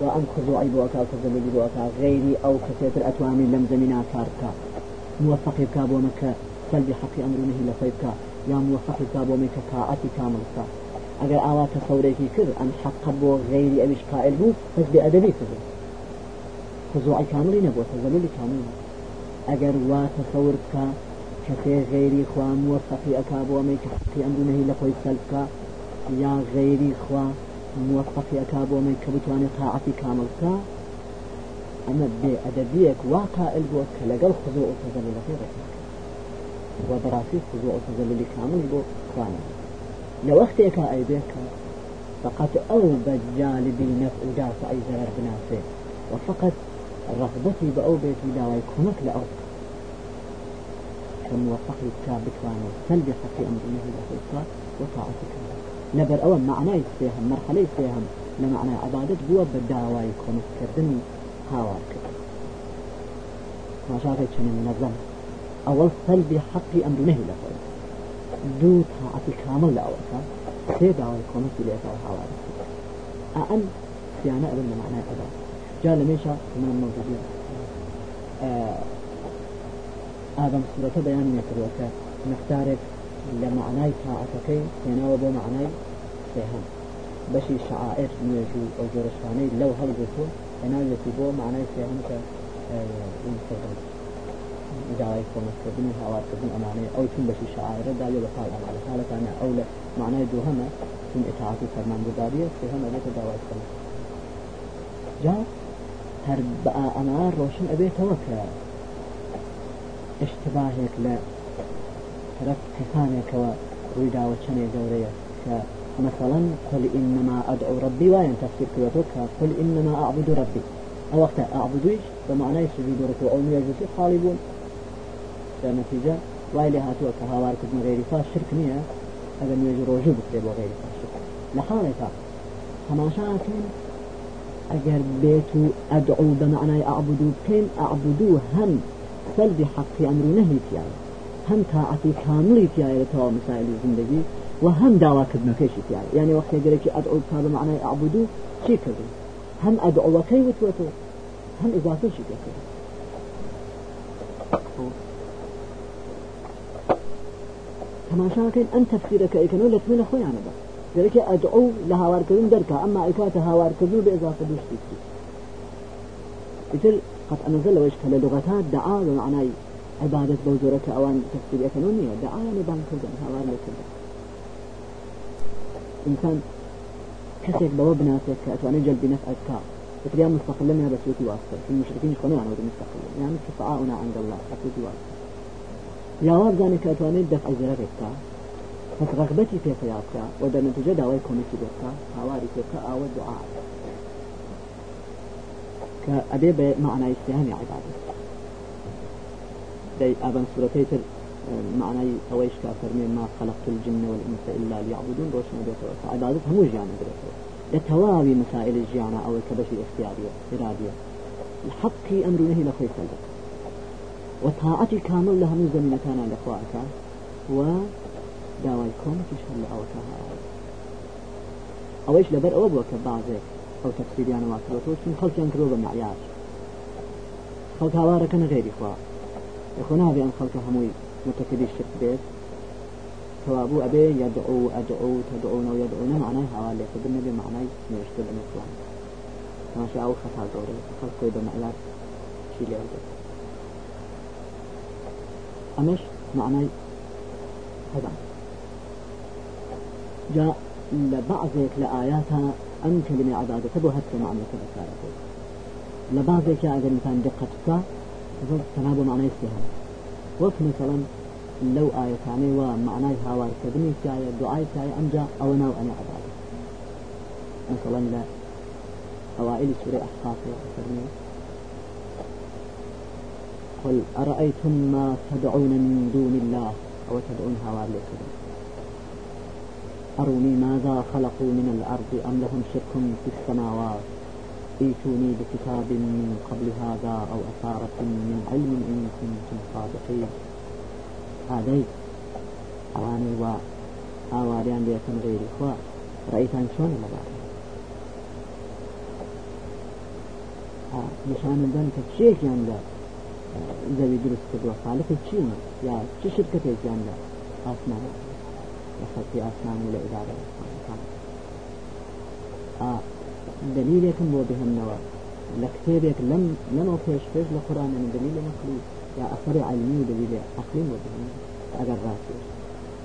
وأن خضوعي بوكا وتذللي بوكا غيري أو كسيتر أتوامي لم زمنا كاركا. موفقي كابو مكة سلبي حقي أمر نهي لخيبك يا موفقي كابو مكة طاعتي كامل كا أجر آوا تصوريكي كر أن حق بو غيري أمش قائل بو بس بأدبي كر خضوعي كامل نبو تزللي كامل أجر وا تصورك كثير غيري خوا موفقي أكابو مكة حقي أمر نهي لخيب سلبك يا غيري خوا موفقي أكابو مكة بتواني طاعتي كامل كا أما بأدبيك وقائل بو كلقل خضوع تزلل في غيرك وبراسي خضوع تزلل كامل بو خوانا لو اختيك أي بيك فقط أو بجالبي نفع دافع أي زرر بناسه وفقط رغبتي بأو بيت داوي كمك لأو كموفق الكتاب بتواني سلبي حقي أمر الله لخلقه وطاعتك. لبر أول معنى فيهم مرحلة فيهم لمعنى عبادة بوا بداوي كمك كردن هاوار كردن ما شافت شنو منظم أول سلبي حقي أمر نهي لفظ دو طاعتي كامل لأولك سي دعوة يكون في ليك أو حوالي أأن سيانا أبن معنى أبا جاء لميشا من الموجودين. آدم سورة بيان يكروك نختارك لمعنى طاعتك سينا وبو معنى سيهم بشي شعائر نيجو أو جرشاني لو هل قلتو أنا يتبو معنى سيهم ك ينفضل داوای کۆمەکردن و هاوارکردن ئەمانەیە ئەو چون بەشی شعائرە داوی بەقال ئەمانە حالەکانە ئەو لە معنای دووهەمە چون ئتاعات و فەرمانبرداریە سێهەم ئەبێتە داوای کۆمەک جا هەر بە ئەما ڕۆشن ئەبێتەوە کە اشتباهێک لە طرف کەسانێکەوە ڕووی داوە چنێ گەورەیە کە مثلا قل إنما أدعو ربي وين تفسير كويتوك قل إنما أعبد ربي. أو وقت أعبدوش بمعنى سجود ركوع أو نيجوسي خالبون نتيجة وای لێ هاتووە کە هاوارکردن غێری فاش شرک نییە ئەگەر نوێژ ڕۆژوو بکرێ بۆ غێری فاش لە حاڵێکا هەماشاکەن ئەگەر بێت و ئەدعو بەمعنای ئەعبدو بکەین ئەعبدو هەم سەلبی حەقی ئەمر و نەهی تیایە. هەم تاعەتی کاملی تیایە لە تەواو مسائلی زندگی و هەم داواکردنەکەشی تیایە. یعنی وەختی گەرەکی ئەدعو بکا بەمعنای ئەعبدو چی کردن هەم ئەدعوەکەی وتوەتەوە هەم ئضافەشی پێکرد تەماشاکەین ئەم تەفسیرەکە ئەیکەنەوە لە تمنە خۆیانە بە گەرەکە ئەدعو لە هاوارکردن دەرکە ئەمما ئەیکاتە هاوارکردن بە ئضافە دوشتی إتر قد أنزل وجه للغتا دعاء بمعنى عبادة بوزورة أوان تفسير أكنونية دعاء يعني بان كردن هاوار لكردن إنسان كسيك بوا بناسك كأتوانا جلب نفعك. بطريقة مستقلة من بس وتي واسطة في المشركين يقولون أنا مستقلة يعني شفعاؤنا عند الله. أتوتي واسطة جواب زاني كاتواني دفع زرارك پس رغبتي في قياسك ودا نتيجة داوي كوميتي بك هواري بك أو الدعاء كأبي بمعنى استهام عبادة دي أبن سورتي تر معنى أويش كافرمي ما خلقت الجن والإنس إلا ليعبدون روشنا بيتوا فعبادة همو جانا بيتوا لتواوي مسائل الجيانة أو كبشي اختيارية إرادية الحقي أمر نهي لخير سلبك وطاعتي كامل لها من زمن كان لأخواتك و داوای کۆمەکیش هەر لە ئەوەکە ئەوەش لەبەر ئەوە بووە کە بازێک ئەو تەفسیریانەوە کردەوە چون خەڵکیان کردۆ بە معیار خەڵک هاوارەکەن غێری خوا يخو نابي أن خلق هموي متكدي الشرك بيت. توابو أبي يدعو أدعو تدعون ويدعون معناه حوالي فقلنا بمعنى يشتل المطلع ما شاء أو خطا دوري خلق كويدا معيار شي لي أرضي أمش معنى هذا. جاء لبعضك لآياتها أم كلمة عبادة تبو هكذا معنى كذا لبعضك أجل مثلا دقتك تناب معنى استهام وقت مثلا لو آيتاني ومعنى هاوار كدني تاية دعاء تاية أمجا أو أنا عبادة مثلا لا أوائل سورة أحقاف فرمي قل أرأيتم ما تدعون من دون الله أو تدعون هوار لكذا أروني ماذا خلقوا من الأرض أم لهم شرك في السماوات؟ ائتوني بكتاب من قبل هذا أو أثارة من علم إن كنتم صادقين. هذا أواني و ئاواریان لێتن غێری خوا ڕێیتان چۆن لەبار نیشانە دەن کە چێکیان لە زەوی دروست کردووە خالقی چیمە یا چ شرکتێکیان لە ئاسمان لە خەڵکی ئاسمان و لە ئیدارە دلیلێکم بۆ بهێنەوە لە کتێبێک لەم لەمەوە پێش پێش لە قورآن دلیل نقلی يا أثر علمي ودليل عقلي وذهني أجر راسي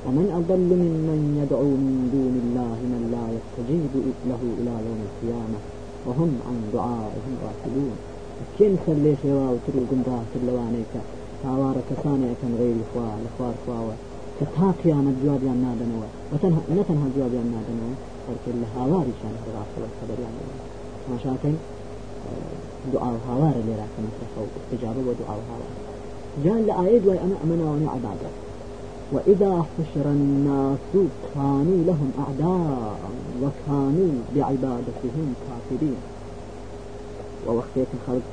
ومن أضل ممن يدعو من دون الله من لا يستجيب له إلى يوم القيامة وهم عن دعائهم غافلون. كين سلي شوا وترو قمراه تلوانيك تاوار كساني كان غير إخوة الإخوار إخوة كتا قيامة جواب يا نادنوا وتنها نتنها جواب يا نادنوا ولكن لها واري شان غافل الخبر يعني ما شاكين دعاء هوار اللي راك مصرفه استجابة ودعاء هوار جاء لآيات وأنا أمنا وني عبادة. وإذا حشر الناس كانوا لهم أعداء وكانوا بعبادتهم كافرين. وەختەیە کە خەڵک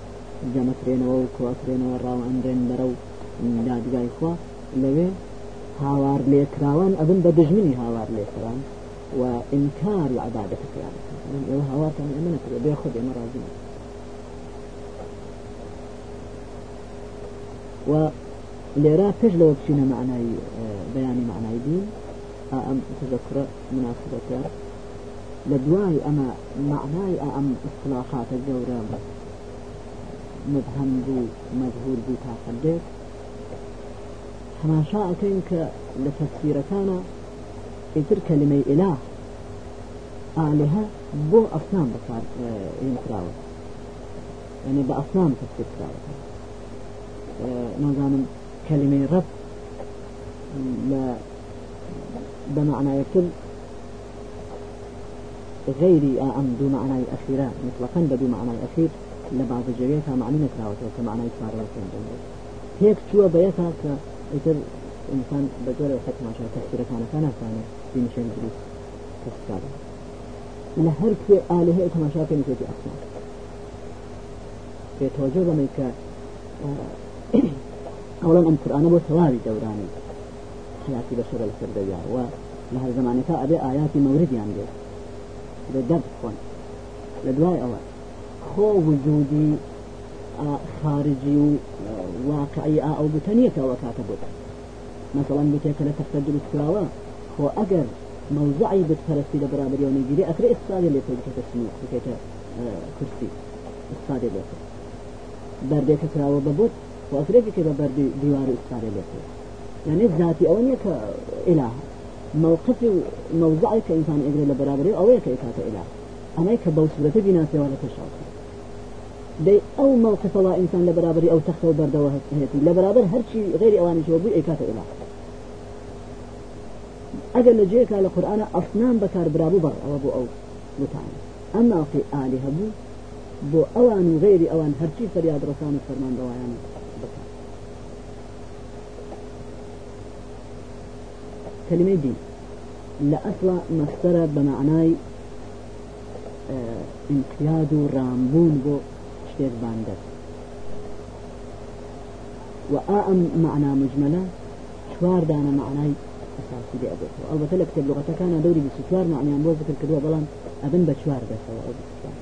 جەمەکرێنەوە و کوواکرێنەوە ڕاوەندێن بەرە و دادگای خوا. لەوێ هاوار لێکراوان ئەبن بە دژمنی هاوار لێکران و ئینکار لە عبادەتەکەیان ئەوە هاوارتان ئەمە نکرێت بێ خۆ ئێمە ڕازی و لێرا پێش لەوە بچینە معنای بەیانی معنای دین ئەم تذەکرە مناسبەتە لە دوای ئەمە معنای ئەم اصطلاحاتە گەورە مبهم بوو مەجهور بوو تا قەدێک تەماشا ئەەکەین کە لە تەفسیرەکانە ئیتر کەلمەی ئیلا ئالهە بۆ ئەفنام بەکار کراوە يعني بأصنام تفسير كراوة نازانم كلمة رب. بمعنى يكل غيري أم معنى أخيرا مطلقا بدو معنى أخير لبعض الجويتها معنى نكراوته كمعنى إسفار وكين هيك شو بيتها؟ كإتر إنسان بجور وحد ما شاء تفسير كان كان كان في مشان دروس تفسير لهر كي آله إتما شاء في نسيتي أسماء في توجه بميكا اولا أم قرآن بو ثوابي دوراني. حياتي بشر السردويا و زمانك أبي آيات مورد يعني. لدرس خون لدواي أول. خو وجودي خارجي واقعي أو بتنية وكاتبوت مثلا بتيك لتفتجر السراوة هو اگر موضعي بتفرسي لبرابر يوم يجري اخر اقتصادي اللي تجي تسميع بكيت كرسي. اقتصادي اللي بردێک کراوە بەبوت و ئەفرێکی بە بەردی دیوار ئستارێ لێت يعني ذاتي أو أنك إله. موقف موضعی که انسان اگر لبرابری اوی که اکات اله. اما که بو صورت بناسه ولا تشاط دي او موقف الله انسان لبرابري او تخته برده وهيتي لبرابر هرشي غير اواني شو بو اكات اله. اگر لجيك على القران اصنام بكار برابو بر او بو او بتعالى اما في الهه بو بو اوان غير اوان هرشي فرياد رسام فرمان دوايانه كلمة دين. لأصل مصدر بمعنى انقياد رامبون بو شتيك باندر وآم معنى مجملة شوار دانا معنى أساسي لأبوه والبته لكتب لغة كان دوري بسشوار معنى بو ذكر كدوه بلان أبن بشوار بس أو بسشوار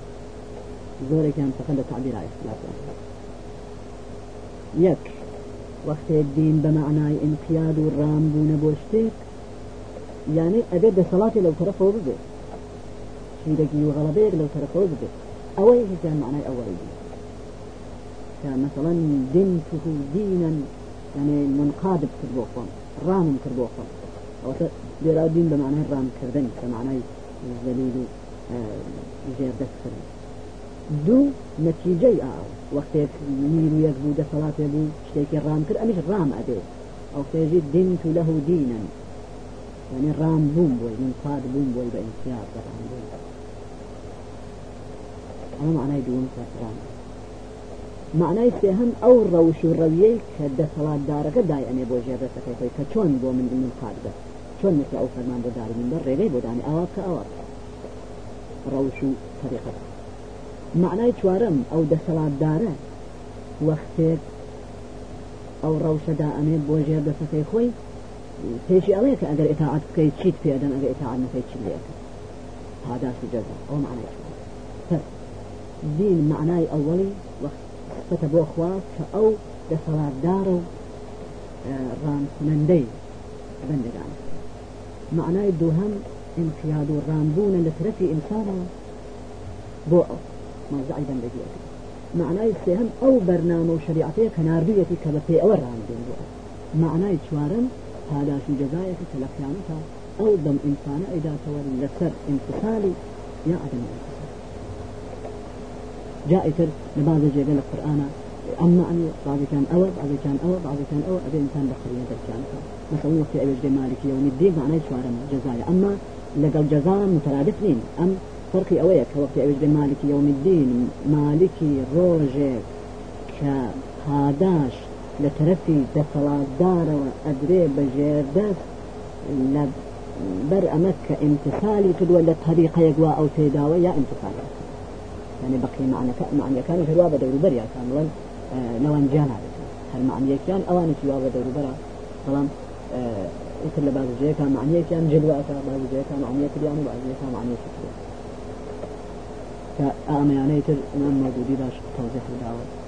زۆرێکیان كان تقل تعبير على اختلاف يك وقت الدين بمعنى انقياد الرام بون يعني أبد صلاة لو ترفوا ببه شيركي وغلبيك لو ترفوا ببه أول كان معنى أول دين كان مثلا دينته دينا يعني منقاد بكربوخم رام كربوخم أو دير دين بمعنى الرام كردن بمعنى الذليل آه جير دستر. دوو نەتیجەی ئاو وەختێک میر و یەک بوو دەسەڵاتێ بوو شتێکی ڕام کرد ئەمیش ڕام ئەبێ ئەو خێژی دین تو لەه دینن یعنی ڕام بووم بۆی من خوارد بووم بۆی بە ئینسیاب بەڕام بووم. ئەمە معنای دووەم کەڕام معنای سێهم ئەو ڕەوشی و ڕەویەی کە دەسەڵاتدارەکە دای ئەنێ بۆ ژێبەسەکەی خۆی کە چۆن بۆ من من خاردە چۆن مثل ئەو فەرمان بۆ داری من بە ڕێگەی بۆدانی ئەوە کە ئەوە. ڕەوش و طریقەت معنای چوارم ئەو دەسەڵاتدارە وەختێک ئەو ڕەوشەدا ئەنێ بۆ ژێبەسەکەی خۆی پێشی ئەوەیە کە ئەگەر ئێتاعات بکەیت چیت پێدەن ئەگەر ئێتاعات نەکەی چی لێەکە هاداس جەزا ئەو معنای دین معنای ئەوەڵی وەختە بۆ خوا کە ئەو دەسەڵاتدار و ڕانکنەندەی بەندگان معنای دووهەم انقیاد و ڕامبوونە لە ترەفی ئینسانەوە بۆ ئەو مەزعی بەندگیەکە معنای سێهم ئەو بەرنامە و شریعەتەیە کە نردویەتی پاداشی جەزایەکە کە لە قیامەتە ئەو دەم ئینسانە ئەیداتەوە لەسەر انتصالی یا عدم انتصال جائتر لبعض جيبه القرآن. أما أن بعض كان أو بعض كان أو بعض كان أو أبي إنسان بخرية كان مثلا وقت أبي مالك يوم الدين معناه شوارم جزايا أما لقل جزاء مترادفين. أم فرقي أويك وقت أبي مالك يوم الدين مالكي روجك كهاداش بر أمك امتثالي تدوى لطريقة يقوى أو تيداوي يا امتثالي. يعني بقي معنى معنى كان في الوابة دور بريا كان ولن نوان جانا هل معنى كان؟ أواني في الوابة دور برا. طالما مثل بعض معنى كان. جلوة بعض الجيه كان معنى كريان وبعض الجيه كان معنى كريان كأميانيتر إمام موجودي باش توضيح الدعوة.